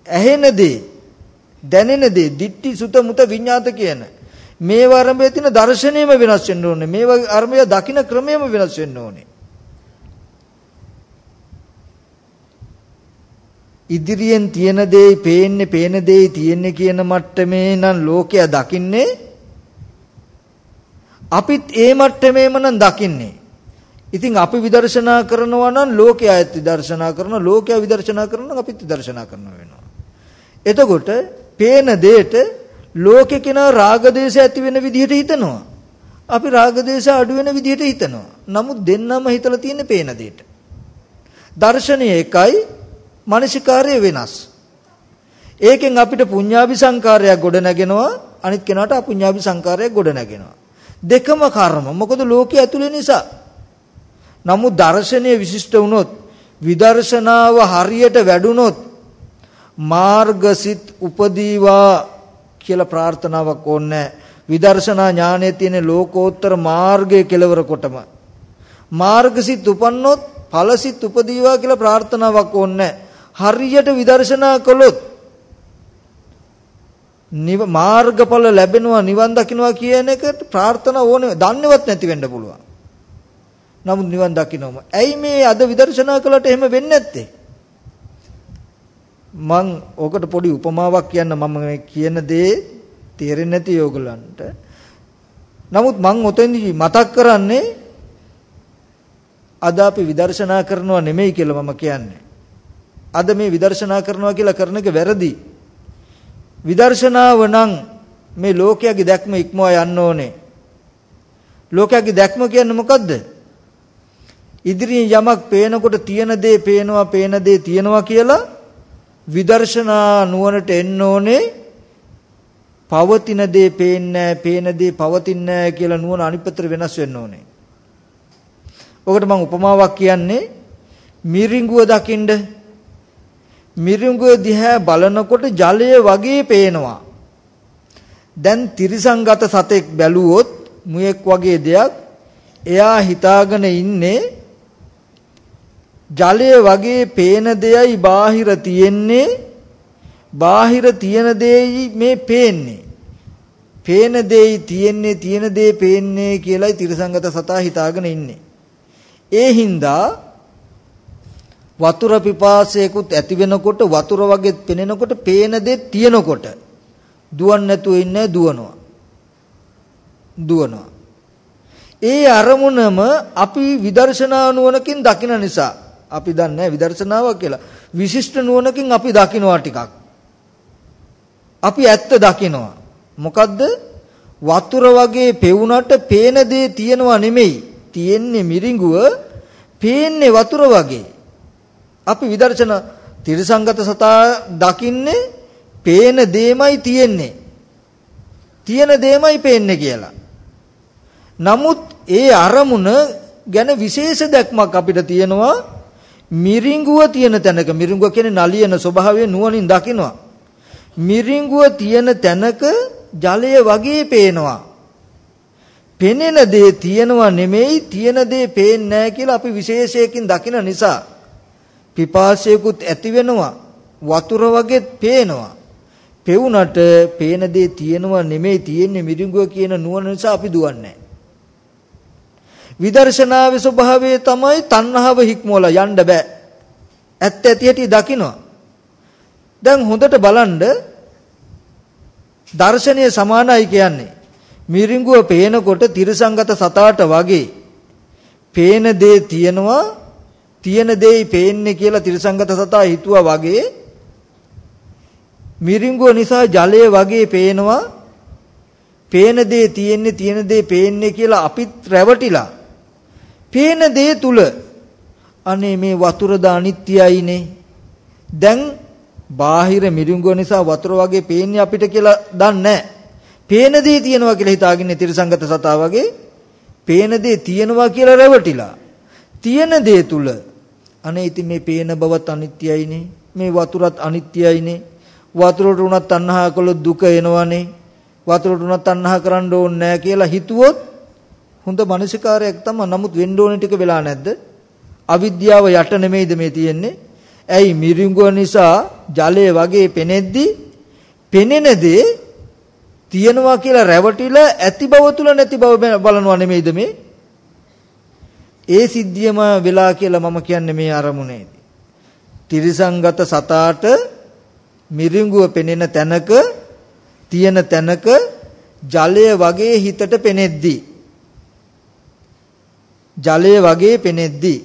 A: ඇහෙන දේ දැනෙන දේ දිට්ටි සුත මුත විඤ්ඤාත කියන මේ වරඹේ තියෙන දර්ශනයම වෙනස් වෙන්න ඕනේ. මේ වගේ අර්මය දකින්න ක්‍රමයම වෙනස් වෙන්න ඕනේ. ඉදිරියෙන් තියෙන දේ පේන්නේ පේන දේ තියෙන්නේ කියන මට්ටමේ නම් ලෝකයා දකින්නේ අපිත් ඒ මට්ටමේම නම් දකින්නේ ඉතින් අපි විදර්ශනා කරනවා නම් ලෝකයා විදර්ශනා කරන ලෝකයා විදර්ශනා කරනවා අපිත් විදර්ශනා කරනවා වෙනවා එතකොට පේන දෙයට ලෝකේ කෙනා රාගදේශ ඇති වෙන විදිහට හිතනවා. අපි රාගදේශ අඩු වෙන විදිහට හිතනවා. නමුත් දෙන්නම හිතලා තියෙන්නේ පේන දෙයට. දර්ශනය එකයි, මානසිකාර්ය වෙනස්. ඒකෙන් අපිට පුඤ්ඤාභි සංකාරයක් ගොඩ නැගෙනවා, අනිත් කෙනාට අපුඤ්ඤාභි සංකාරයක් ගොඩ නැගෙනවා. දෙකම කර්ම. මොකද ලෝකයේ ඇතුලේ නිසා. නමුත් දර්ශනීය විශිෂ්ට වුණොත් විදර්ශනාව හරියට වැඩුණොත් මාර්ගසිත උපදීවා කියලා ප්‍රාර්ථනාවක් ඕනේ විදර්ශනා ඥානයේ තියෙන ලෝකෝත්තර මාර්ගයේ කෙලවර කොටම මාර්ගසිත උපන්නොත් ඵලසිත උපදීවා කියලා ප්‍රාර්ථනාවක් ඕනේ හරියට විදර්ශනා කළොත් නිව මාර්ගඵල ලැබෙනවා නිවන් දකින්නවා කියන එකට ප්‍රාර්ථනා ඕනේ දන්නේවත් නැති වෙන්න පුළුවන්. නමුත් නිවන් දකින්නම. ඇයි මේ අද විදර්ශනා කළාට එහෙම වෙන්නේ නැත්තේ? මං ඕකට පොඩි උපමාවක් කියන්න මම කියන දේ තේරෙන්නේ නැති ඕගලන්ට. නමුත් මං ඔතෙන්දි මතක් කරන්නේ අද අපි විදර්ශනා කරනවා නෙමෙයි කියලා මම කියන්නේ. අද මේ විදර්ශනා කරනවා කියලා කරන එක වැරදි. විදර්ශනාව නම් මේ ලෝකයේ දැක්ම ඉක්මවා යන්න ඕනේ. ලෝකයේ දැක්ම කියන්නේ මොකද්ද? ඉදිරියෙන් යමක් පේනකොට තියෙන දේ පේනවා පේන දේ තියෙනවා කියලා විදර්ශනා නුවණට එන්න ඕනේ පවතින දේ පේන්නේ පේන දේ පවතින්නේ කියලා නුවණ අනිත් පැත්තට වෙනස් වෙන්න ඕනේ. ඔකට මම උපමාවක් කියන්නේ මිරිඟුව දකින්ද මිරිඟුව දිහා බලනකොට ජලය වගේ පේනවා. දැන් තිරිසංගත සතෙක් බැලුවොත් මුවෙක් වගේ දෙයක් එයා හිතාගෙන ඉන්නේ ජලය වගේ පේන දෙයයි බාහිර තියෙන්නේ. බාහිර තියෙන දෙයයි මේ පේන්නේ. පේන දෙයි තියෙන්නේ තියෙන දේ පේන්නේ කියලායි තිරසංගත සතා හිතාගෙන ඉන්නේ. ඒ හින්දා වතුර පිපාසයකුත් ඇති වෙනකොට වතුර වගේ පෙනෙනකොට පේන දේ තියෙනකොට දුවන්නේ නැතුව ඉන්නේ දුවනවා දුවනවා ඒ අරමුණම අපි විදර්ශනා නුවණකින් දකින නිසා අපි දන්නේ විදර්ශනාවක් කියලා. විශිෂ්ට නුවණකින් අපි දකිනවා ටිකක්. අපි ඇත්ත දකිනවා. මොකද්ද? වතුර වගේ පෙවුනට පේන දේ තියෙනවා නෙමෙයි. තියෙන්නේ මිරිඟුව, පේන්නේ වතුර වගේ. අපි විදර්ශන තිරසංගත සතා දකින්නේ පේන දේමයි තියෙන්නේ. තියෙන දේමයි පේන්නේ කියලා. නමුත් ඒ අරමුණ ගැන විශේෂ දැක්මක් අපිට තියෙනවා මිරිඟුව තියෙන තැනක මිරිඟුව කියන්නේ නලියන ස්වභාවය නුවණින් දකිනවා මිරිඟුව තියෙන තැනක ජලය වගේ පේනවා පෙනෙන දේ තියෙනවා නෙමෙයි තියෙන දේ පේන්නේ නැහැ කියලා අපි විශේෂයකින් දකින නිසා පිපාසයකුත් ඇති වෙනවා වතුර වගේ පේනවා පෙවුනට පේන දේ තියෙනවා නෙමෙයි තියෙන්නේ මිරිඟුව කියන නුවණ නිසා අපි දුවන්නේ විදර්ශනාවේ ස්වභාවය තමයි තණ්හාව හික්මවලා යන්න බෑ. ඇත්ත ඇති ඇති දකිනවා. දැන් හොඳට බලන්න දර්ශනීය සමානයි කියන්නේ මිරිඟුව පේනකොට තිරසංගත සතාට වගේ පේන දේ තියෙනවා තියෙන දෙයි පේන්නේ කියලා තිරසංගත සතා හිතුවා වගේ මිරිඟුව නිසා ජලය වගේ පේනවා. පේන දේ තියෙන්නේ තියෙන දේ පේන්නේ කියලා අපිත් රැවටිලා. පේන දේ තුල අනේ මේ වතුර ද අනිත්‍යයිනේ දැන් බාහිර මිරිඟුව නිසා වතුර වගේ පේන්නේ අපිට කියලා දන්නේ පේන දේ තියෙනවා කියලා හිතාගෙන තිරසංගත සතා වගේ පේන දේ තියෙනවා කියලා රැවටිලා. තියෙන දේ තුල අනේ ඉතින් මේ පේන බවත් අනිත්‍යයිනේ මේ වතුරත් අනිත්‍යයිනේ වතුරට උනත් තණ්හා කළොත් දුක එනවනේ වතුරට උනත් තණ්හා කරන්න ඕනේ නැහැ කියලා හිතුවොත් හොඳ මානසිකාරයක් තමයි. නමුත් වෙන්න ඕනේ ටික වෙලා නැද්ද? අවිද්‍යාව යට නෙමෙයිද මේ තියෙන්නේ? ඇයි මිරිඟුව නිසා ජලය වගේ පෙනෙද්දි පෙනෙන දේ තියෙනවා කියලා රැවටිලා ඇති බව තුල නැති බව බලනවා නෙමෙයිද මේ? ඒ සිද්ධියම වෙලා කියලා මම කියන්නේ මේ අරමුණේදී. තිරිසංගත සතාට මිරිඟුව පෙනෙන තැනක තියෙන තැනක ජලය වගේ හිතට පෙනෙද්දී ජලය වගේ පෙනෙද්දී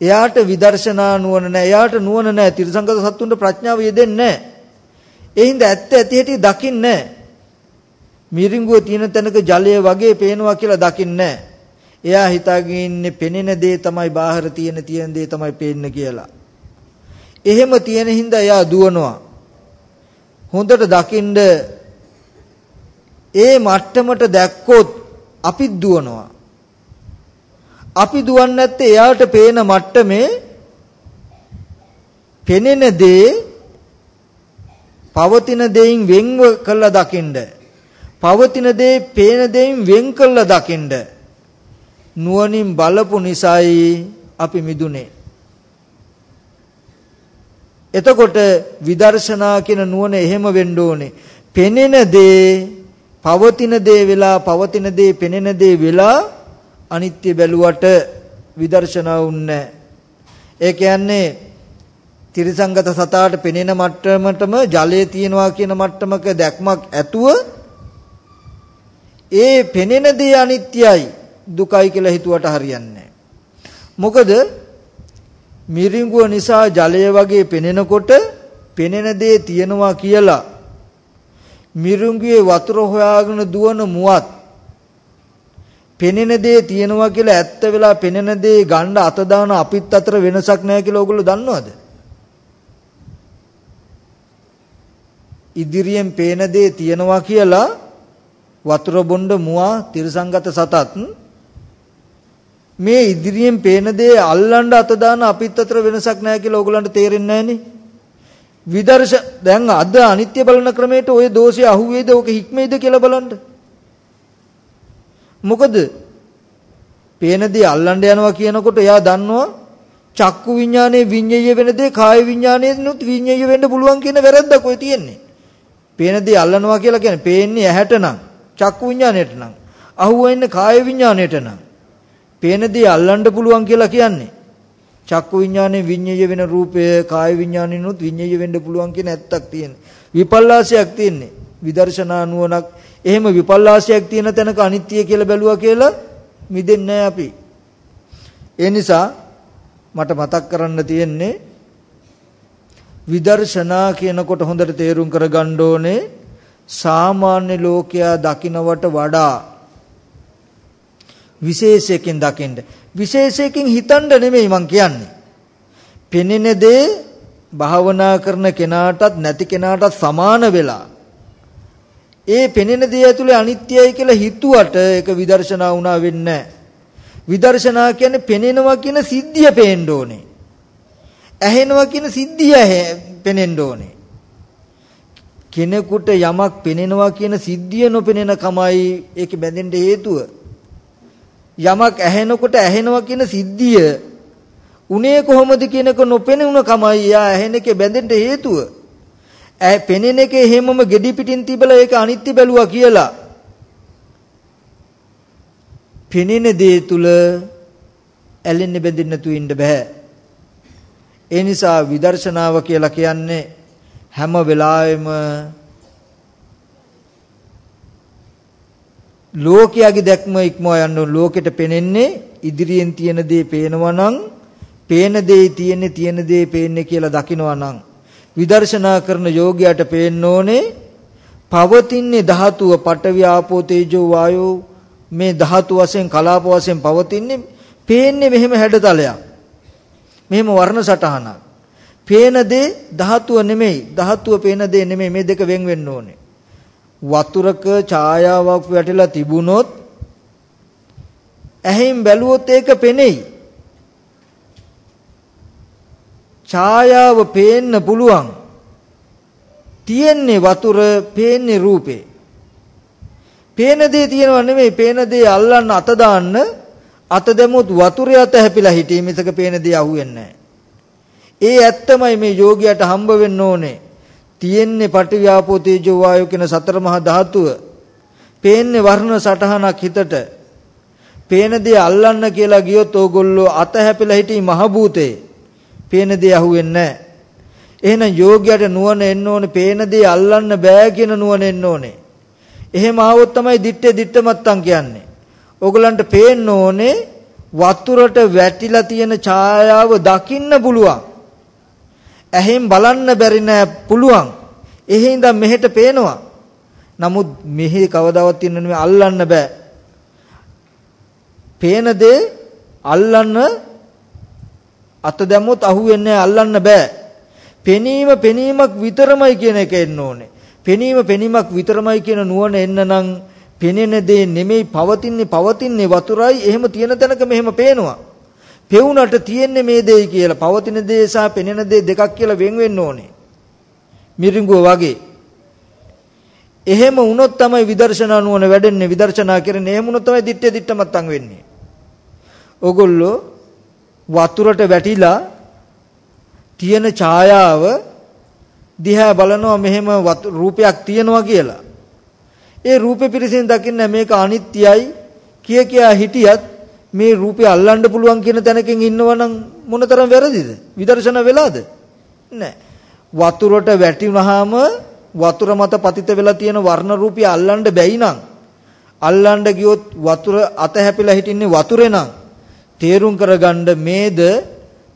A: එයාට විදර්ශනා නුවණ නැහැ. එයාට නුවණ නැහැ. තිරසංගත සත්තුන්ට ප්‍රඥාව යෙදෙන්නේ නැහැ. ඒ හින්දා ඇත්ත ඇති හැටි දකින්නේ නැහැ. මිරිඟුව තියෙන තැනක ජලය වගේ පේනවා කියලා දකින්නේ නැහැ. එයා හිතාගෙන ඉන්නේ පෙනෙන දේ තමයි බාහිර තියෙන තියෙන දේ තමයි පේන්න කියලා. එහෙම තියෙන හින්දා එයා දුවනවා. හොඳට දකින්ද ඒ මට්ටමට දැක්කොත් අපිත් දුවනවා. අපි දුවන්නේ නැත්තේ එයාට පේන මට්ටමේ පෙනෙන දේ පවතින දෙයින් වෙන්ව කළා දකින්න. පවතින දේ පේන දෙයින් වෙන් කළා දකින්න. නුවණින් බලපු නිසායි අපි මිදුනේ. එතකොට විදර්ශනා කියන නුවණ එහෙම වෙන්න ඕනේ. පෙනෙන දේ පවතින දේ වෙලා පවතින දේ පෙනෙන දේ වෙලා අනිත්‍ය බැලුවට විදර්ශනා උන්නේ ඒ කියන්නේ තිරිසංගත සතාට පෙනෙන මට්ටමටම ජලය තියෙනවා කියන මට්ටමක දැක්මක් ඇතුව ඒ පෙනෙන දේ අනිත්‍යයි දුකයි කියලා හිතුවට හරියන්නේ මොකද මිරිඟුව නිසා ජලය වගේ පෙනෙනකොට පෙනෙන දේ තියෙනවා කියලා මිරිඟුවේ වතුර හොයාගෙන දුවන මුවත් පෙනෙන දේ තියෙනවා කියලා ඇත්ත වෙලා පෙනෙන දේ ගන්න අත දාන අපිත් අතර වෙනසක් නැහැ කියලා ඕගොල්ලෝ දන්නවද? ඉදිරියෙන් පේන දේ තියෙනවා කියලා වතුර බොණ්ඩ මුවා තිරසංගත සතත් මේ ඉදිරියෙන් පේන දේ අල්ලන්න අත දාන අපිත් අතර වෙනසක් නැහැ කියලා ඕගොල්ලන්ට තේරෙන්නේ නැහනේ. විදර්ශ දැන් අද අනිත්‍ය බලන ක්‍රමයට ওই දෝෂය අහුවේද ඕක හික්මේද කියලා බලන්න. මොකද පේන දේ අල්ලන්න යනවා කියනකොට එයා දන්නවා චක්කු විඥානයේ විඤ්ඤය වෙන දේ කාය විඥානයේනුත් විඤ්ඤය වෙන්න පුළුවන් කියන වැරද්දක් ඔය තියෙන්නේ. පේන දේ අල්ලනවා කියලා කියන්නේ පේන්නේ ඇහැට නම් චක්කු විඥාණයට නම් අහුවෙන්නේ කාය විඥාණයට නම් පේන දේ අල්ලන්න පුළුවන් කියලා කියන්නේ චක්කු විඥානේ විඤ්ඤය වෙන රූපය කාය විඥානිනුත් විඤ්ඤය වෙන්න පුළුවන් කියන ඇත්තක් තියෙන. විපල්ලාසයක් තියෙන්නේ. විදර්ශනා නුවණක් එහෙම විපල්ලාශයක් තියෙන තැනක අනිත්‍ය කියලා බැලුවා කියලා මිදෙන්නේ අපි. ඒ නිසා මට මතක් කරන්න තියෙන්නේ විදර්ශනා කියනකොට හොඳට තේරුම් කරගන්න ඕනේ සාමාන්‍ය ලෝකයා දකිනවට වඩා විශේෂයෙන් දකින්න. විශේෂයෙන් හිතන්න නෙමෙයි මං කියන්නේ. පෙනෙන දේ භාවනා කරන කෙනාටත් නැති කෙනාටත් සමාන වෙලා ඒ පෙනෙන දේ ඇතුලේ අනිත්‍යයි කියලා හිතුවට ඒක විදර්ශනා වුණා වෙන්නේ විදර්ශනා කියන්නේ පෙනෙනවා කියන සිද්ධිය පේන්න ඕනේ. ඇහෙනවා කියන සිද්ධිය පෙනෙන්න ඕනේ. කෙනෙකුට යමක් පෙනෙනවා කියන සිද්ධිය නොපෙනෙන කමයි ඒකේ බැඳෙන්න හේතුව. යමක් ඇහෙනකොට ඇහෙනවා කියන සිද්ධිය උනේ කොහොමද කියනක නොපෙනුන කමයි යා ඇහෙන එකේ බැඳෙන්න හේතුව. ඇ පෙනෙන එකේ හැමම gedi පිටින් තිබලා ඒක අනිත්‍ය බැලුවා කියලා. පෙනෙන දේ තුල ඇලෙන්න බැඳෙන්න නැතුව ඉන්න බෑ. ඒ නිසා විදර්ශනාව කියලා කියන්නේ හැම වෙලාවෙම ලෝකයාගේ දැක්ම ඉක්මව යන්න ලෝකෙට පෙනෙන්නේ ඉදිරියෙන් තියෙන දේ පේනවා නම් පේන දේ තියෙන්නේ තියෙන දේ පේන්නේ කියලා දකිනවා නම්. විදර්ශනා කරන යෝගයාට පේන්න ඕනේ පවතින්නේ ධාතුව පඨවි ආපෝ තේජෝ වායෝ. මේ ධාතු වශයෙන් කලාප වශයෙන් පවතින්නේ පේන්නේ මෙහෙම හැඩතලයක්. මෙහෙම වර්ණ සටහනක්. පේන දේ ධාතුව නෙමෙයි. ධාතුව පේන දේ නෙමෙයි. මේ දෙක වෙන් වෙන්න ඕනේ. වතුරක ඡායාවක් වැටිලා තිබුණොත් ඇහෙන් බැලුවොත් ඒක පෙනෙයි ඡායාව පේන්න පුළුවන්. තියෙන්නේ වතුර, පේන්නේ රූපේ. පේන දේ තියෙනව නෙමෙයි, පේන දේ අල්ලන්න අත දාන්න අත දෙමුත් වතුරේ අත හැපිලා හිටියේ මිසක පේන දේ අහුවෙන්නේ ඒ ඇත්තමයි මේ යෝගියට හම්බ වෙන්න ඕනේ. තියෙන්නේ පටිව්‍යාපෝ තේජෝ වායෝ කියන සතර මහා ධාතුව. පේන්නේ වර්ණ සටහනක් හිතට. පේන දේ අල්ලන්න කියලා ගියොත් ඕගොල්ලෝ අත හැපිලා හිටි මහ භූතේ. පේන දේ අහුවෙන්නේ නැහැ. එහෙනම් යෝග්‍යයට නුවණ එන්න ඕනේ පේන දේ අල්ලන්න බෑ කියන නුවණ එන්න ඕනේ. එහෙම ආවොත් තමයි දිත්තේ දිත්ත මත්තන් කියන්නේ. ඕගලන්ට පේන්න ඕනේ වතුරට වැටිලා තියෙන ඡායාව දකින්න පුළුවන්. ඇහෙන් බලන්න බැරි නෑ පුළුවන්. එහෙනම් මෙහෙට පේනවා. නමුත් මෙහි කවදාවත් තියෙන නෙමෙයි අල්ලන්න බෑ. පේන දේ අල්ලන්න අත දැම්මොත් අහුවෙන්නේ අල්ලන්න බෑ. පෙනීම පෙනීමක් විතරමයි කියන එක එන්න ඕනේ. පෙනීම පෙනීමක් විතරමයි කියන නුවණ එන්න නම් පෙනෙන දේ නෙමෙයි පවතින්නේ පවතින්නේ වතුරයි එහෙම තියෙන තැනක මෙහෙම පේනවා. පෙවුනට තියෙන්නේ මේ දෙයි කියලා පවතින දේ සහ පෙනෙන දේ දෙකක් කියලා වෙන් වෙන්න ඕනේ. මිරිඟුව වගේ. එහෙම වුණොත් තමයි විදර්ශනා නුවණ වැඩෙන්නේ විදර්ශනා කරන්නේ. එහෙම වුණොත් තමයි දිත්තේ දිත්තමත්තන් වෙන්නේ. ඕගොල්ලෝ වතුරට වැටිලා තියෙන ඡායාව දිහා බලනවා මෙහෙම රූපයක් තියෙනවා කියලා. ඒ රූපේ පිරිසින් දකින්න මේක අනිත්‍යයි කිය කියා හිටියත් මේ රූපය අල්ලන්න පුළුවන් කියන තැනකින් ඉන්නවනම් මොනතරම් වැරදිද? විදර්ශන වෙලාද? නෑ. වතුරට වැටුනහම වතුර මත පතිත වෙලා තියෙන වර්ණ රූපය අල්ලන්න බැයි නම් අල්ලන්න ගියොත් වතුර අත හැපිලා හිටින්නේ වතුරේ නම් තේරුම් කරගන්න මේද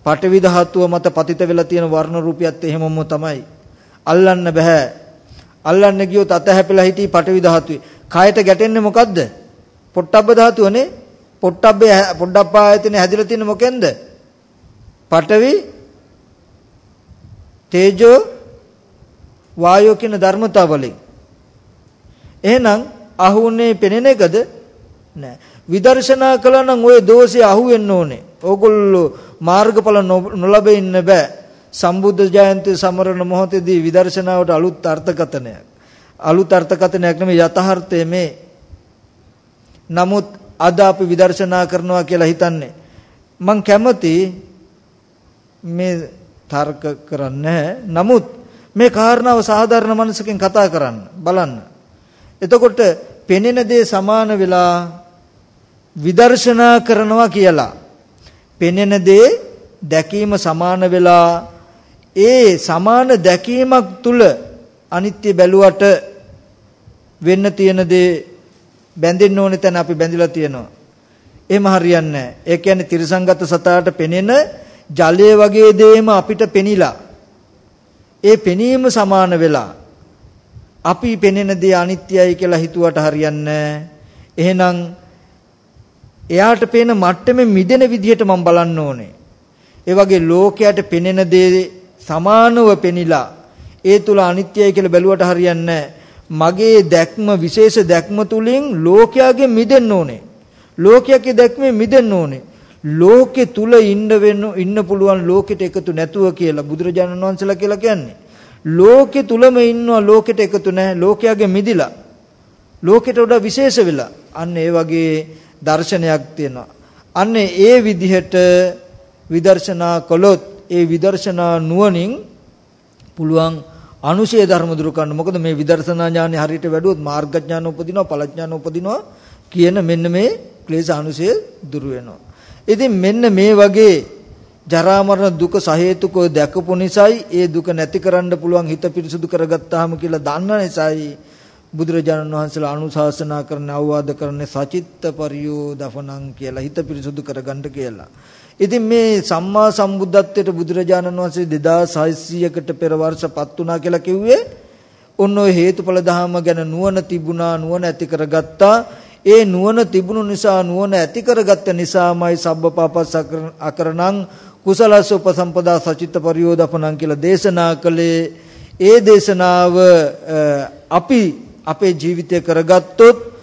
A: පටවි ධාතුව මත පතිත වෙලා තියෙන වර්ණ රූපියත් එහෙමම තමයි. අල්ලන්න බෑ. අල්ලන්න ගියොත් අත හැපිලා හිටි පටවි ධාතුවේ. කයට ගැටෙන්නේ මොකද්ද? පොට්ටබ්බ ධාතුවනේ. පොට්ටබ්බේ පොඩ්ඩප්පා ආයතනේ හැදිලා තියෙන්නේ මොකෙන්ද? පටවි තේජෝ වායෝ කියන ධර්මතා වලින්. එහෙනම් අහුනේ පෙනෙන එකද? නෑ. විදර්ශනා කළා නම් ওই දෝෂය අහුවෙන්න ඕනේ. ඕගොල්ලෝ මාර්ගඵල නොලැබෙ ඉන්න බෑ. සම්බුද්ධ ජයන්ති සමරන මොහොතේදී විදර්ශනාවට අලුත් අර්ථකතනයක්. අලුත් අර්ථකතනයක් නෙමෙයි යථාර්ථය මේ. නමුත් අද අපි විදර්ශනා කරනවා කියලා හිතන්නේ. මං කැමති මේ තර්ක කරන්නේ. නමුත් මේ කාරණාව සාධාරණ මනසකින් කතා කරන්න බලන්න. එතකොට පෙනෙන දේ සමාන වෙලා විදර්ශනා කරනවා කියලා. පෙනෙන දේ දැකීම සමාන වෙලා ඒ සමාන දැකීමක් තුල අනිත්‍ය බැලුවට වෙන්න තියෙන දේ බැඳෙන්න ඕනේ තැන අපි බැඳිලා තියෙනවා. එහෙම හරියන්නේ නැහැ. ඒ කියන්නේ තිරසංගත සතාට පෙනෙන ජලය වගේ දේම අපිට පෙනිලා ඒ පෙනීම සමාන වෙලා අපි පෙනෙන දේ අනිත්‍යයි කියලා හිතුවට හරියන්නේ එහෙනම් එයාට පේන මට්ටමේ මිදෙන විදිහට මම බලන්න ඕනේ. ඒ වගේ ලෝකයට පෙනෙන දේ සමානව පෙනිලා ඒ තුල අනිත්‍යයි කියලා බැලුවට හරියන්නේ මගේ දැක්ම විශේෂ දැක්ම තුලින් ලෝකයාගේ මිදෙන්න ඕනේ. ලෝකයේ දැක්මේ මිදෙන්න ඕනේ. ලෝකේ තුල ඉන්න වෙන්න ඉන්න පුළුවන් ලෝකෙට එකතු නැතුව කියලා බුදුරජාණන් වහන්සේලා කියලා කියන්නේ. ලෝකේ තුලම ඉන්නවා ලෝකෙට එකතු නැහැ. ලෝකයාගේ මිදිලා. ලෝකෙට වඩා විශේෂ වෙලා. අන්න ඒ වගේ දර්ශනයක් තියෙනවා. අන්න ඒ විදිහට විදර්ශනා කළොත් ඒ විදර්ශනා නුවණින් පුළුවන් අනුශය ධර්ම දුරු කරන්න. මොකද මේ විදර්ශනා ඥානෙ හරියට වැඩුවොත් මාර්ග ඥාන උපදිනවා, ඵල ඥාන උපදිනවා කියන මෙන්න මේ ක්ලේශ අනුශය දුරු වෙනවා. ඉතින් මෙන්න මේ වගේ ජරා මරණ දුක සහේතුකව දැකපු නිසායි ඒ දුක නැති කරන්න පුළුවන් හිත පිරිසුදු කරගත්තාම කියලා දන්න නිසායි බුදුරජාණන් වහන්සේලා අනුශාසනා කරන අවවාද කරන සචිත්ත පරියෝදපණං කියලා හිත පිරිසුදු කරගන්න කියලා. ඉතින් මේ සම්මා සම්බුද්ධත්වයට බුදුරජාණන් වහන්සේ 2600කට පෙර වර්ෂපත් වුණා කියලා කිව්වේ ඔන්න ඔය හේතුඵල ධහම ගැන නුවණ තිබුණා නුවණ ඇති කරගත්තා. ඒ නුවණ තිබුණු නිසා නුවණ ඇති කරගත්ත නිසාමයි සබ්බපාපස් අකරණං කුසලස්ස උපසම්පදා සචිත්ත පරියෝදපණං කියලා දේශනා කළේ. ඒ දේශනාව අපි අපේ ජීවිතය කරගත්තොත්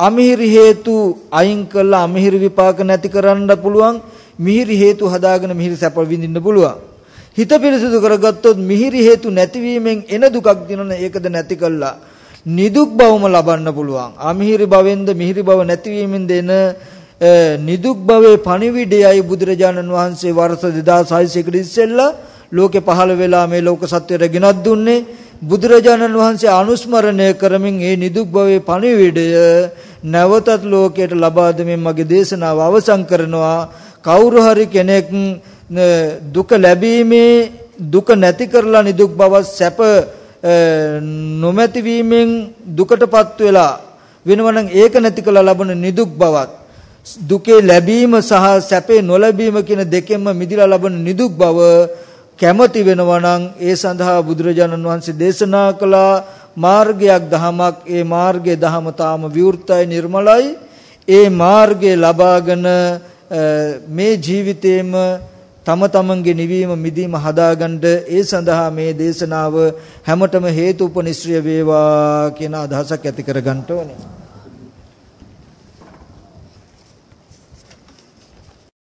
A: අමිහිරි හේතු අයින් කළා අමිහිරි විපාක නැති කරන්න පුළුවන් මිහිරි හේතු හදාගෙන මිහිරි සැප විඳින්න පුළුවන්. හිත පිරිසිදු කරගත්තොත් මිහිරි හේතු නැතිවීමෙන් එන දුකක් දිනන ඒකද නැති කළා. නිදුක් බවම ලබන්න පුළුවන්. අමිහිරි භවෙන්ද මිහිරි භව නැතිවීමෙන් දෙන නිදුක් භවයේ පණිවිඩයයි බුදුරජාණන් වහන්සේ වර්ෂ 2600කට ඉස්සෙල්ලා ලෝකේ පහළ වෙලා මේ ලෝක සත්‍යයට ගෙනත් දුන්නේ. බුදුරජාණන් වහන්සේ අනුස්මරණය කරමින් ඒ නිදුක් භවයේ පණිවිඩය නැවතත් ලෝකයට ලබා දෙමින් මගේ දේශනාව අවසන් කරනවා. කවුරු හරි කෙනෙක් දුක ලැබීමේ දුක නැති කරලා නිදුක් බව සැප නොමැති වීමෙන් දුකටපත් වෙලා වෙනවනම් ඒක නැති කළා ලබන නිදුක් බවත්. දුකේ ලැබීම සහ සැපේ නොලැබීම කියන දෙකෙන්ම මිදිලා ලබන නිදුක් බව කැමති වෙනවා නම් ඒ සඳහා බුදුරජාණන් වහන්සේ දේශනා කළ. මාර්ගයක් දහමක් ඒ මාර්ගයේ දහම තාම විවෘතයි නිර්මලයි. ඒ මාර්ගය ලබාගෙන මේ ජීවිතේම තම තමන්ගේ නිවීම මිදීම හදාගන්න ඒ සඳහා මේ දේශනාව හැමතෙම හේතු උපනිශ්‍රය වේවා කියන අදහසක් ඇති කර ගන්න ඕනේ.